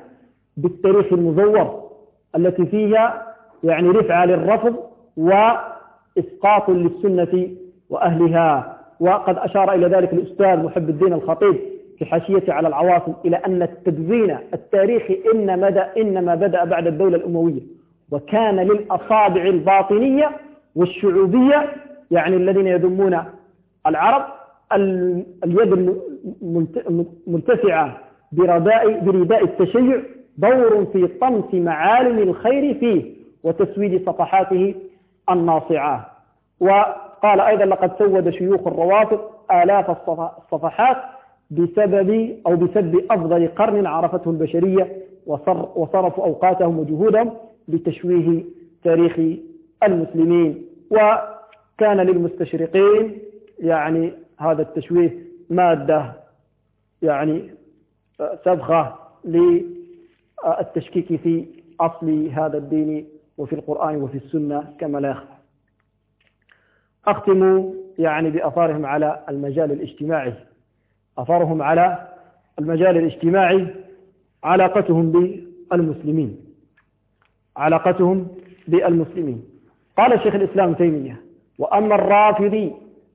بالتاريخ المزور التي فيها يعني رفعة للرفض وإسقاط للسنة وأهلها. وقد أشار إلى ذلك الأستاذ محب الدين الخطيب في حاشيته على العواصم إلى أن التدوين التاريخي إنما بدأ, إنما بدأ بعد الدولة الأموية وكان للأصابع الباطنية والشعوبية يعني الذين يذمون العرب اليد المرتفعة برداء برداء التشيع دور في طمس معالم الخير فيه وتسويد صفحاته الناصعة. وقال أيضا لقد سود شيوخ الروافض آلاف الصفحات بسبب أو بسبب أفضل قرن عرفته البشرية وصرفوا أوقاتهم وجهودهم لتشويه تاريخ المسلمين وكان للمستشرقين يعني هذا التشويه مادة يعني سبخة للتشكيك في أصل هذا الدين وفي القرآن وفي السنة كما لا يخفى. أختم يعني بأثارهم على المجال الاجتماعي. أثرهم على المجال الاجتماعي علاقتهم بالمسلمين. علاقتهم بالمسلمين. قال الشيخ الإسلام تيمية وأما الرافضي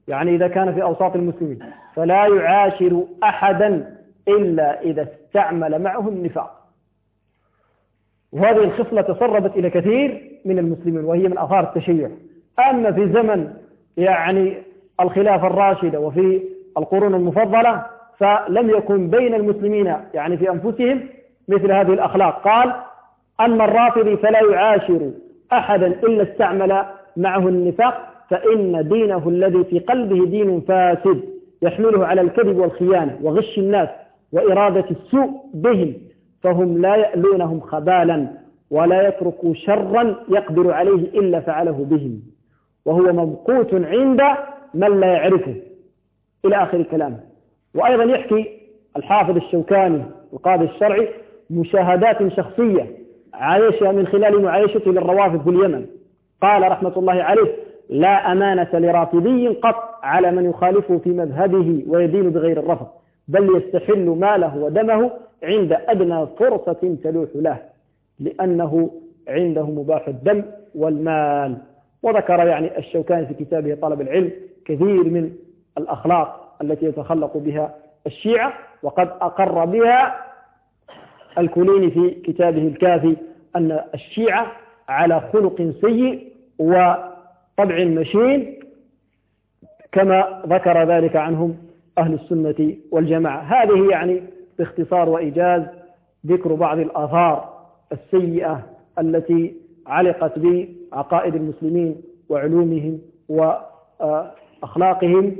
يعني إذا كان في أوساط المسلمين فلا يعاشر أحدا إلا إذا استعمل معه النفاق. وهذه الخصلة تسربت إلى كثير من المسلمين وهي من آثار التشيع. أما في زمن يعني الخلافة الراشدة وفي القرون المفضلة فلم يكن بين المسلمين يعني في أنفسهم مثل هذه الأخلاق. قال أما الرافضي فلا يعاشر أحدا إلا استعمل معه النفاق فإن دينه الذي في قلبه دين فاسد يحمله على الكذب والخيانة وغش الناس وإرادة السوء بهم فهم لا يألونهم خبالا ولا يتركوا شرا يقدر عليه إلا فعله بهم. وهو ممقوت عند من لا يعرفه. إلى آخر كلامه وأيضا يحكي الحافظ الشوكاني القاضي الشرعي مشاهدات شخصية عايشها من خلال معايشته للروافض في اليمن. قال رحمة الله عليه لا أمانة لرافضي قط على من يخالفه في مذهبه ويدين بغير الرفض بل يستحل ماله ودمه عند أدنى فرصة تلوح له لأنه عنده مباح الدم والمال. وذكر يعني الشوكاني في كتابه طلب العلم كثير من الأخلاق التي يتخلق بها الشيعة وقد أقر بها الكليني في كتابه الكافي أن الشيعة على خلق سيء وطبع مشين كما ذكر ذلك عنهم أهل السنة والجماعة. هذه يعني باختصار وإيجاز ذكر بعض الآثار السيئة التي علقت بعقائد المسلمين وعلومهم وأخلاقهم.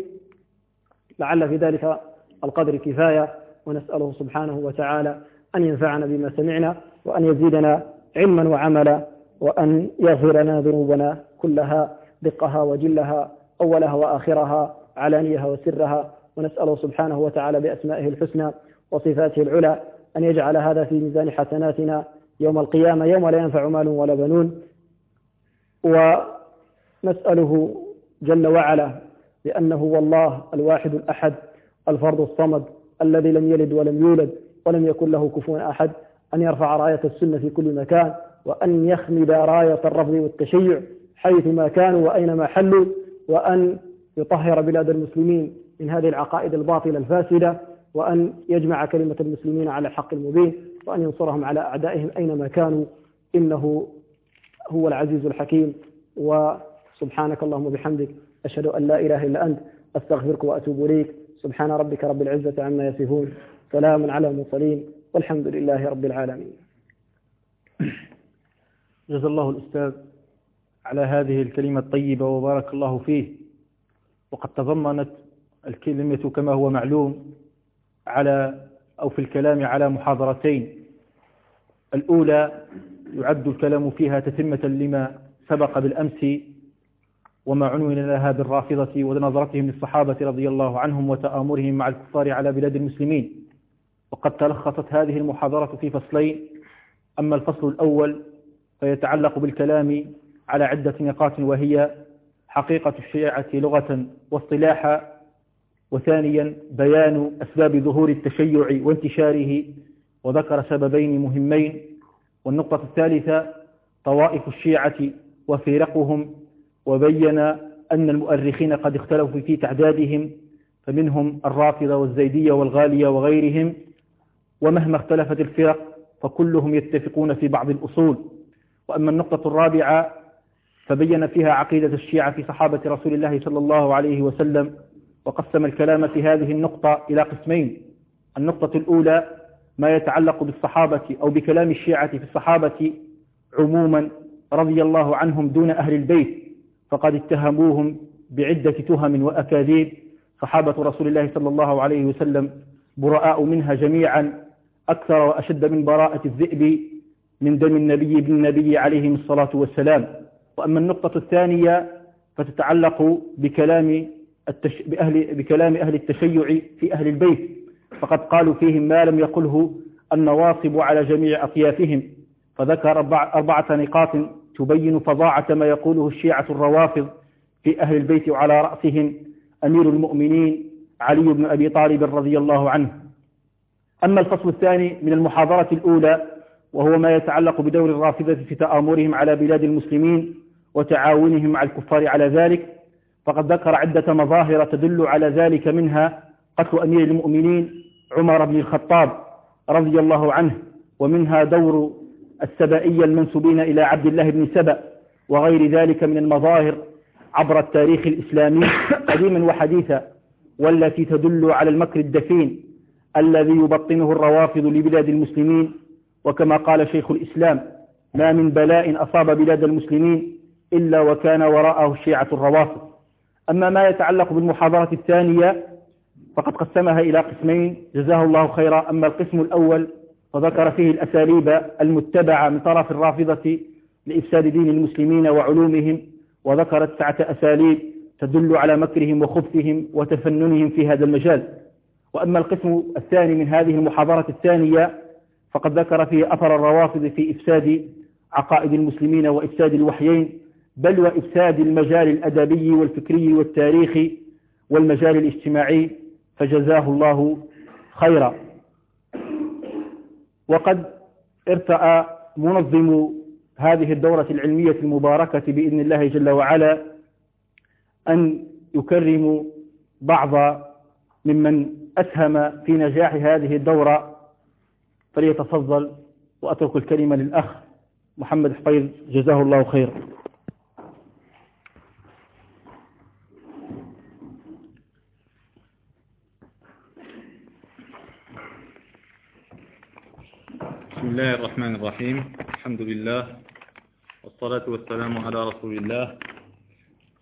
لعل في ذلك القدر كفاية ونسأله سبحانه وتعالى أن ينفعنا بما سمعنا وأن يزيدنا علما وعملا وأن يغفر لنا ذنوبنا كلها دقها وجلها أولها وآخرها علانيها وسرها. ونسأله سبحانه وتعالى بأسمائه الحسنى وصفاته العلى أن يجعل هذا في ميزان حسناتنا يوم القيامة يوم لا ينفع مال ولا بنون. ونسأله جل وعلا لأنه هو الله الواحد الأحد الفرد الصمد الذي لم يلد ولم يولد ولم يكن له كفوا أحد أن يرفع راية السنة في كل مكان وأن يخمد راية الرفض والتشيع حيثما كانوا وأينما حلوا وأن يطهر بلاد المسلمين من هذه العقائد الباطلة الفاسدة وأن يجمع كلمة المسلمين على الحق المبين وأن ينصرهم على أعدائهم أينما كانوا إنه هو العزيز الحكيم وسبحانك اللهم وبحمدك أشهد أن لا إله إلا أنت أستغفرك وأتوب إليك سبحان ربك رب العزة عما يصفون سلام على المرسلين والحمد لله رب العالمين. جزا الله الأستاذ على هذه الكلمة الطيبة وبارك الله فيه. وقد تضمنت الكلمة كما هو معلوم على أو في الكلام على محاضرتين. الأولى يعد الكلام فيها تتمة لما سبق بالأمس وما عنون لها بالرافضة ونظرتهم للصحابة رضي الله عنهم وتآمرهم مع الكفار على بلاد المسلمين. وقد تلخصت هذه المحاضرة في فصلين. أما الفصل الأول فيتعلق بالكلام على عدة نقاط وهي حقيقة الشيعة لغة واصطلاحا وثانيا بيان أسباب ظهور التشيع وانتشاره. وذكر سببين مهمين. والنقطة الثالثة طوائف الشيعة وفرقهم وبين أن المؤرخين قد اختلفوا في تعدادهم فمنهم الرافضة والزيدية والغالية وغيرهم. ومهما اختلفت الفرق فكلهم يتفقون في بعض الأصول. وأما النقطة الرابعة فبين فيها عقيدة الشيعة في صحابة رسول الله صلى الله عليه وسلم وقسم الكلام في هذه النقطة إلى قسمين. النقطة الأولى ما يتعلق بالصحابة أو بكلام الشيعة في الصحابة عموما رضي الله عنهم دون أهل البيت. فقد اتهموهم بعدة تهم وأكاذيب. صحابة رسول الله صلى الله عليه وسلم براء منها جميعا أكثر وأشد من براءة الذئب من دم النبي بن النبي عليهم الصلاة والسلام. وأما النقطة الثانية فتتعلق بكلام التش... بأهل... بكلام أهل التشيع في أهل البيت. فقد قالوا فيهم ما لم يقله النواصب على جميع أطيافهم. فذكر أربع... أربعة نقاط تبين فظاعة ما يقوله الشيعة الروافض في أهل البيت وعلى رأسهم أمير المؤمنين علي بن أبي طالب رضي الله عنه. أما الفصل الثاني من المحاضرة الأولى وهو ما يتعلق بدور الرافضة في تآمرهم على بلاد المسلمين وتعاونهم مع الكفار على ذلك فقد ذكر عدة مظاهر تدل على ذلك منها قتل أمير المؤمنين عمر بن الخطاب رضي الله عنه ومنها دور السبائية المنسوبين إلى عبد الله بن سبأ وغير ذلك من المظاهر عبر التاريخ الإسلامي قديما وحديثا والتي تدل على المكر الدفين الذي يبطنه الروافض لبلاد المسلمين وكما قال شيخ الإسلام ما من بلاء أصاب بلاد المسلمين إلا وكان وراءه الشيعة الروافض. أما ما يتعلق بالمحاضرة الثانية فقد قسمها إلى قسمين جزاه الله خيرا أما القسم الأول فذكر فيه الأساليب المتبعة من طرف الرافضة لإفساد دين المسلمين وعلومهم وذكر تسعة أساليب تدل على مكرهم وخبثهم وتفننهم في هذا المجال. وأما القسم الثاني من هذه المحاضرة الثانية فقد ذكر فيه أثر الروافض في إفساد عقائد المسلمين وإفساد الوحيين بل وإفساد المجال الأدبي والفكري والتاريخي والمجال الاجتماعي فجزاه الله خيرا. وقد ارتأى منظم هذه الدورة العلمية المباركة بإذن الله جل وعلا أن يكرم بعض ممن أسهم في نجاح هذه الدورة فليتفضل وأترك الكلمة للأخ محمد حفيظ جزاه الله خير بسم الله الرحمن الرحيم. الحمد لله والصلاة والسلام على رسول الله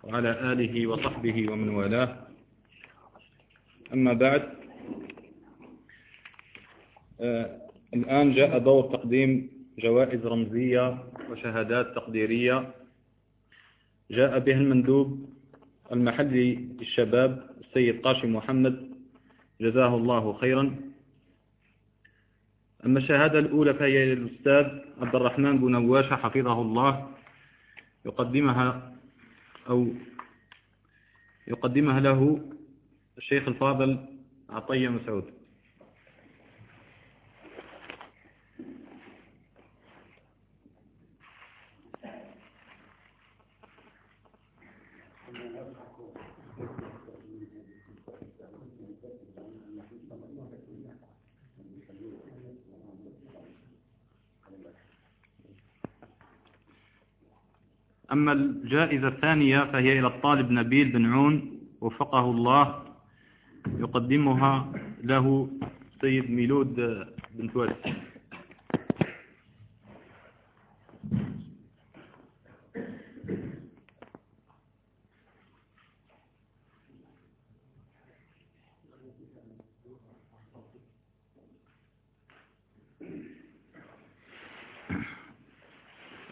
وعلى آله وصحبه ومن والاه. أما بعد آه الآن جاء دور تقديم جوائز رمزية وشهادات تقديرية. جاء به المندوب المحلي للشباب السيد قاشم محمد. جزاه الله خيرا. أما الشهادة الأولى فهي للأستاذ عبد الرحمن بن حفظه الله. يقدمها أو يقدمها له الشيخ الفاضل عطية مسعود. أما الجائزة الثانية فهي إلى الطالب نبيل بن عون وفقه الله يقدمها له سيد ميلود بن توالي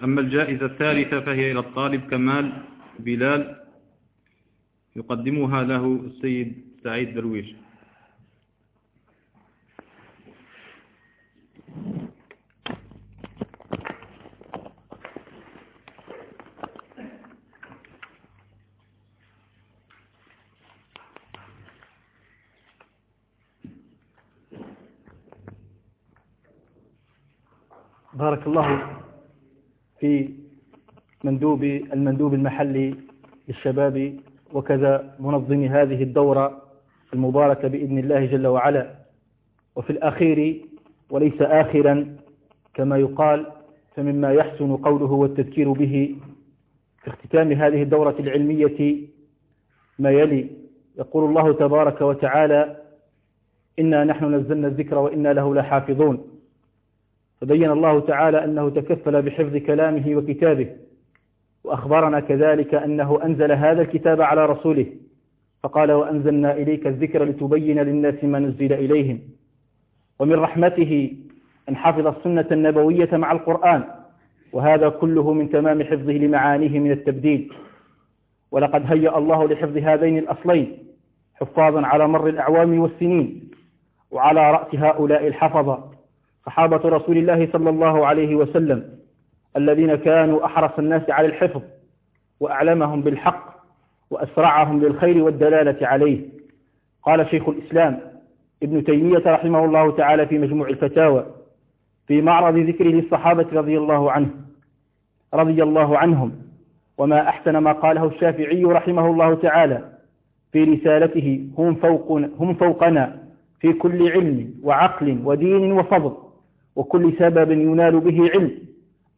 أما الجائزة الثالثة فهي إلى الطالب كمال بلال يقدمها له السيد سعيد درويش. بارك الله في مندوب المندوب المحلي للشباب وكذا منظم هذه الدورة المباركة بإذن الله جل وعلا. وفي الأخير وليس آخرا كما يقال فمما يحسن قوله والتذكير به في اختتام هذه الدورة العلمية ما يلي. يقول الله تبارك وتعالى إنا نحن نزلنا الذكر وإنا له لحافظون. فبين الله تعالى أنه تكفل بحفظ كلامه وكتابه وأخبرنا كذلك أنه أنزل هذا الكتاب على رسوله فقال وأنزلنا إليك الذكر لتبين للناس ما نزل إليهم ومن رحمته أن حفظ السنة النبوية مع القرآن وهذا كله من تمام حفظه لمعانيه من التبديل ولقد هيأ الله لحفظ هذين الأصلين حفاظا على مر الأعوام والسنين وعلى رأس هؤلاء الحفظة. صحابة رسول الله صلى الله عليه وسلم الذين كانوا أحرص الناس على الحفظ وأعلمهم بالحق وأسرعهم للخير والدلالة عليه. قال شيخ الإسلام ابن تيمية رحمه الله تعالى في مجموع الفتاوى في معرض ذكره للصحابة رضي الله عنه رضي الله عنهم وما أحسن ما قاله الشافعي رحمه الله تعالى في رسالته هم, فوق هم فوقنا في كل علم وعقل ودين وفضل وكل سبب ينال به علم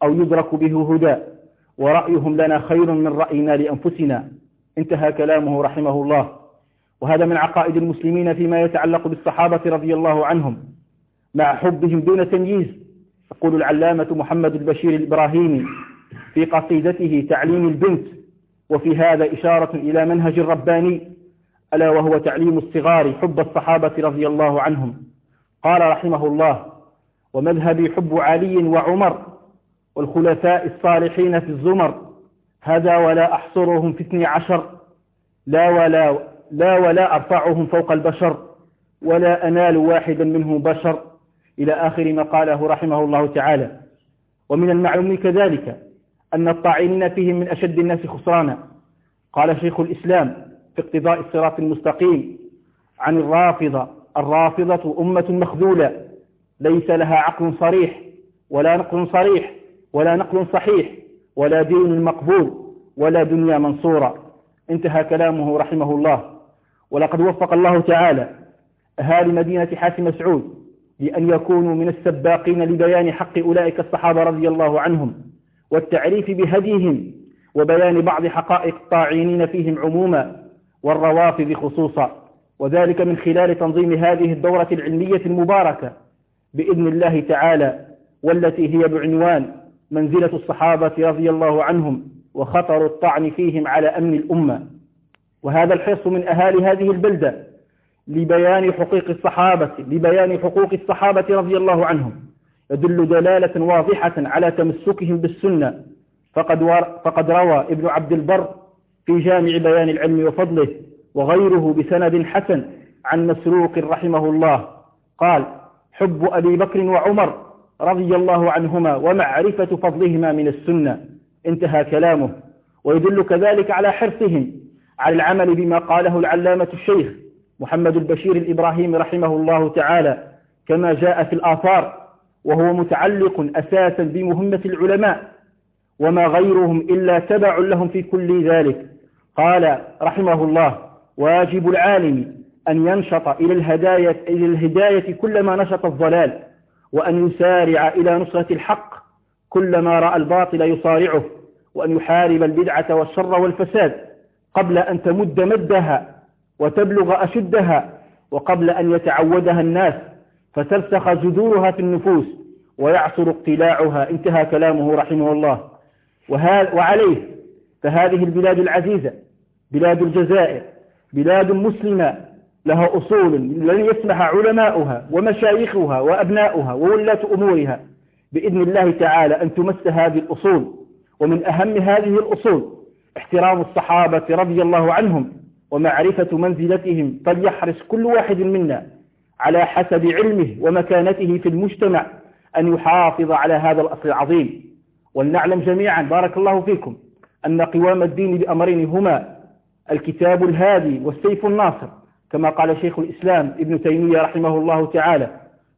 أو يدرك به هدى ورأيهم لنا خير من رأينا لأنفسنا. انتهى كلامه رحمه الله. وهذا من عقائد المسلمين فيما يتعلق بالصحابة رضي الله عنهم. مع حبهم دون تمييز يقول العلامة محمد البشير الإبراهيمي في قصيدته تعليم البنت وفي هذا إشارة إلى منهج رباني ألا وهو تعليم الصغار حب الصحابة رضي الله عنهم. قال رحمه الله ومذهبي حب علي وعمر والخلفاء الصالحين في الزمر. هذا ولا أحصرهم في اثني عشر لا ولا, لا ولا أرفعهم فوق البشر ولا أنال واحدا منهم بشر. إلى آخر ما قاله رحمه الله تعالى. ومن المعلوم كذلك أن الطاعنين فيهم من أشد الناس خسرانا. قال شيخ الإسلام في اقتضاء الصراط المستقيم عن الرافضة الرافضة أمة مخذولة. ليس لها عقل صريح ولا نقل صريح ولا نقل صحيح ولا دين مقبول ولا دنيا منصورة. انتهى كلامه رحمه الله. ولقد وفق الله تعالى أهالي مدينة حاتم مسعود لأن يكونوا من السباقين لبيان حق أولئك الصحابة رضي الله عنهم والتعريف بهديهم وبيان بعض حقائق الطاعينين فيهم عموما والروافض خصوصا. وذلك من خلال تنظيم هذه الدورة العلمية المباركة. بإذن الله تعالى والتي هي بعنوان منزلة الصحابة رضي الله عنهم وخطر الطعن فيهم على أمن الأمة. وهذا الحرص من أهالي هذه البلدة لبيان حقوق الصحابة لبيان حقوق الصحابة رضي الله عنهم. يدل دلالة واضحة على تمسكهم بالسنة. فقد, فقد روى ابن عبد البر في جامع بيان العلم وفضله وغيره بسند حسن عن مسروق رحمه الله. قال حب أبي بكر وعمر رضي الله عنهما ومعرفة فضلهما من السنة. انتهى كلامه. ويدل كذلك على حرصهم على العمل بما قاله العلامة الشيخ محمد البشير الإبراهيم رحمه الله تعالى كما جاء في الآثار وهو متعلق أساسا بمهمة العلماء وما غيرهم إلا تبع لهم في كل ذلك. قال رحمه الله واجب العالم أن ينشط إلى الهداية, إلى الهداية كلما نشط الضلال وأن يسارع إلى نصرة الحق كلما رأى الباطل يصارعه وأن يحارب البدعة والشر والفساد قبل أن تمد مدها وتبلغ أشدها وقبل أن يتعودها الناس فترسخ جذورها في النفوس ويعصر اقتلاعها انتهى كلامه رحمه الله. وعليه فهذه البلاد العزيزة بلاد الجزائر بلاد مسلمة لها أصول لن يسمح علماؤها ومشايخها وأبناؤها وولاة أمورها بإذن الله تعالى أن تمس هذه الأصول. ومن أهم هذه الأصول احترام الصحابة رضي الله عنهم ومعرفة منزلتهم فليحرص كل واحد منا على حسب علمه ومكانته في المجتمع أن يحافظ على هذا الأصل العظيم. ولنعلم جميعا بارك الله فيكم أن قوام الدين بأمرين هما الكتاب الهادي والسيف الناصر كما قال شيخ الإسلام ابن تيمية رحمه الله تعالى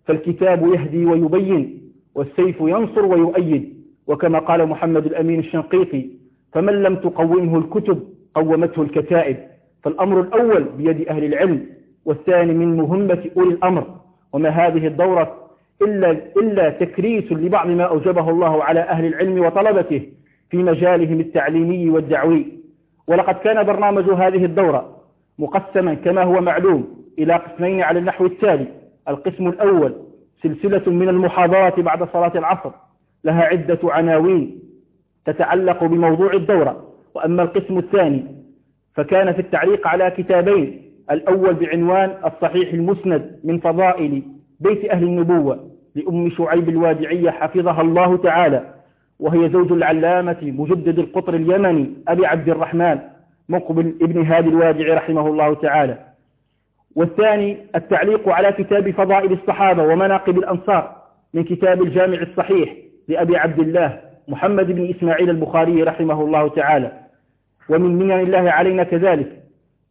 فالكتاب يهدي ويبين والسيف ينصر ويؤيد. وكما قال محمد الأمين الشنقيطي فمن لم تقومه الكتب قومته الكتائب فالأمر الأول بيد أهل العلم والثاني من مهمة أولي الأمر. وما هذه الدورة إلا, إلا تكريس لبعض ما أوجبه الله على أهل العلم وطلبته في مجالهم التعليمي والدعوي. ولقد كان برنامج هذه الدورة مقسما كما هو معلوم إلى قسمين على النحو التالي. القسم الأول سلسلة من المحاضرات بعد صلاة العصر لها عدة عناوين تتعلق بموضوع الدورة. وأما القسم الثاني فكان في التعليق على كتابين الأول بعنوان الصحيح المسند من فضائل بيت أهل النبوة لأم شعيب الوادعية حفظها الله تعالى وهي زوج العلامة مجدد القطر اليمني أبي عبد الرحمن. مقبل ابن هادي الوادع رحمه الله تعالى. والثاني التعليق على كتاب فضائل الصحابة ومناقب الأنصار من كتاب الجامع الصحيح لأبي عبد الله محمد بن إسماعيل البخاري رحمه الله تعالى. ومن منن الله علينا كذلك.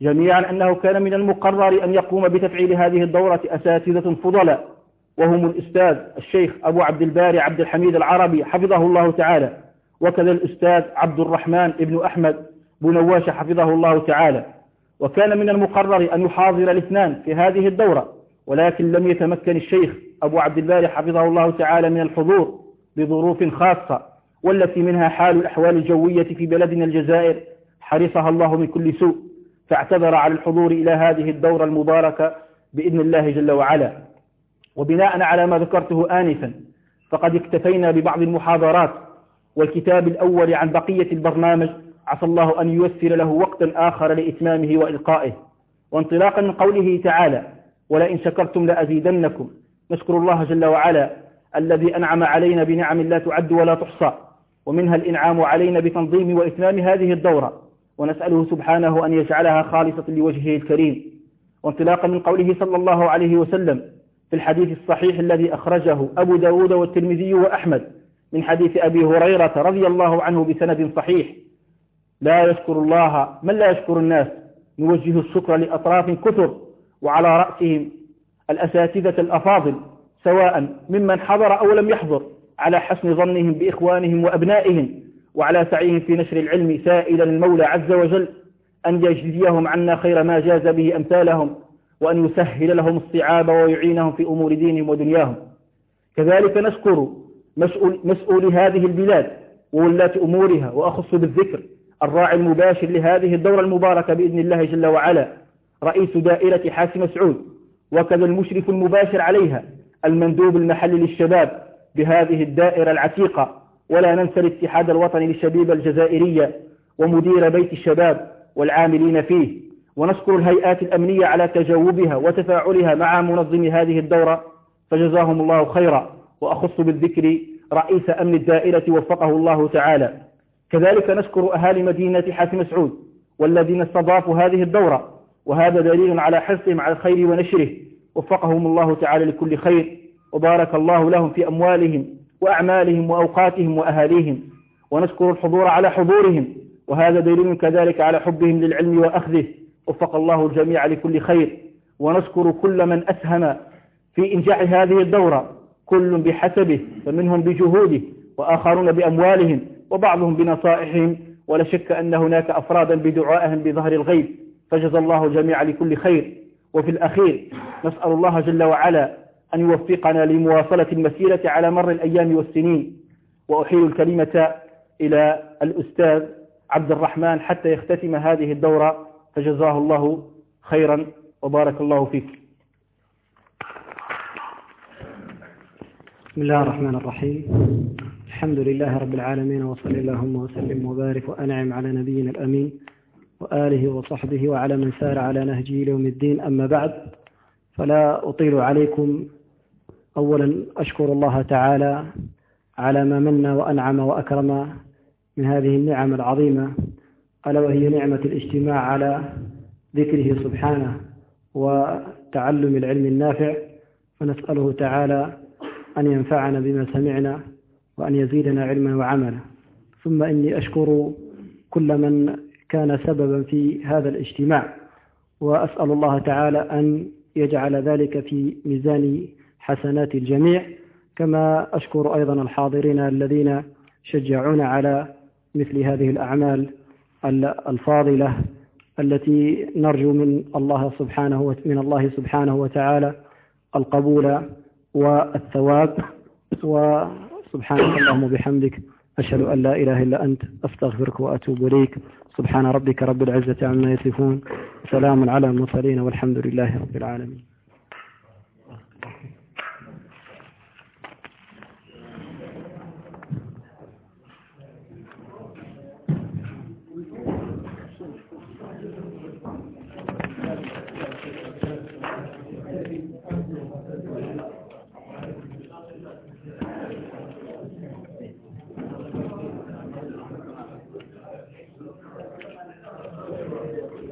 جميعا أنه كان من المقرر أن يقوم بتفعيل هذه الدورة أساتذة فضلاء. وهم الأستاذ الشيخ أبو عبد الباري عبد الحميد العربي حفظه الله تعالى. وكذا الأستاذ عبد الرحمن بن أحمد بن نواش حفظه الله تعالى وكان من المقرر أن يحاضر الاثنان في هذه الدورة ولكن لم يتمكن الشيخ أبو عبد الباري حفظه الله تعالى من الحضور بظروف خاصة والتي منها حال الأحوال الجوية في بلدنا الجزائر حرصها الله من كل سوء فاعتذر على الحضور إلى هذه الدورة المباركة بإذن الله جل وعلا. وبناء على ما ذكرته آنفا فقد اكتفينا ببعض المحاضرات والكتاب الأول عن بقية البرنامج عسى الله أن ييسر له وقتا آخر لإتمامه وإلقائه. وانطلاقا من قوله تعالى ولئن شكرتم لأزيدنكم. نشكر الله جل وعلا الذي أنعم علينا بنعم لا تعد ولا تحصى. ومنها الإنعام علينا بتنظيم وإتمام هذه الدورة. ونسأله سبحانه أن يجعلها خالصة لوجهه الكريم. وانطلاقا من قوله صلى الله عليه وسلم في الحديث الصحيح الذي أخرجه أبو داود والترمذي وأحمد من حديث أبي هريرة رضي الله عنه بسند صحيح لا يشكر الله من لا يشكر الناس؟ نوجه الشكر لأطراف كثر وعلى رأسهم الأساتذة الأفاضل سواء ممن حضر أو لم يحضر على حسن ظنهم بإخوانهم وأبنائهم وعلى سعيهم في نشر العلم سائلا المولى عز وجل أن يجزيهم عنا خير ما جاز به أمثالهم وأن يسهل لهم الصعاب ويعينهم في أمور دينهم ودنياهم. كذلك نشكر مسؤول, مسؤول هذه البلاد وولاة أمورها وأخص بالذكر الراعي المباشر لهذه الدورة المباركة بإذن الله جل وعلا رئيس دائرة حاسم سعود وكذا المشرف المباشر عليها المندوب المحلي للشباب بهذه الدائرة العتيقة. ولا ننسى الاتحاد الوطني للشبيبة الجزائرية ومدير بيت الشباب والعاملين فيه. ونشكر الهيئات الأمنية على تجاوبها وتفاعلها مع منظم هذه الدورة فجزاهم الله خيرا. وأخص بالذكر رئيس أمن الدائرة وفقه الله تعالى. كذلك نشكر أهالي مدينة حاتم سعود والذين استضافوا هذه الدورة وهذا دليل على حرصهم على الخير ونشره. وفقهم الله تعالى لكل خير وبارك الله لهم في أموالهم وأعمالهم وأوقاتهم وأهاليهم. ونشكر الحضور على حضورهم وهذا دليل كذلك على حبهم للعلم وأخذه. وفق الله الجميع لكل خير. ونشكر كل من أسهم في إنجاح هذه الدورة كل بحسبه فمنهم بجهوده وآخرون بأموالهم. وبعضهم بنصائحهم ولا شك أن هناك أفرادا بدعائهم بظهر الغيب. فجزى الله الجميع لكل خير. وفي الأخير نسأل الله جل وعلا أن يوفقنا لمواصلة المسيرة على مر الأيام والسنين. وأحيل الكلمة إلى الأستاذ عبد الرحمن حتى يختتم هذه الدورة. فجزاه الله خيرا. وبارك الله فيك. بسم الله الرحمن الرحيم. الحمد لله رب العالمين وصل اللهم وسلم وبارك وأنعم على نبينا الأمين وآله وصحبه وعلى من سار على نهجه ليوم الدين. أما بعد فلا أطيل عليكم. أولا أشكر الله تعالى على ما من وأنعم وأكرم من هذه النعم العظيمة ألا وهي نعمة الاجتماع على ذكره سبحانه وتعلم العلم النافع. فنسأله تعالى أن ينفعنا بما سمعنا وأن يزيدنا علما وعملا. ثم إني أشكر كل من كان سببا في هذا الاجتماع وأسأل الله تعالى أن يجعل ذلك في ميزان حسنات الجميع كما أشكر أيضا الحاضرين الذين شجعونا على مثل هذه الأعمال الفاضلة التي نرجو من الله سبحانه من الله سبحانه وتعالى القبول والثواب وسبحانك اللهم وبحمدك أشهد أن لا إله إلا أنت أستغفرك وأتوب إليك. سبحان ربك رب العزة عما يصفون سلام على المرسلين والحمد لله رب العالمين.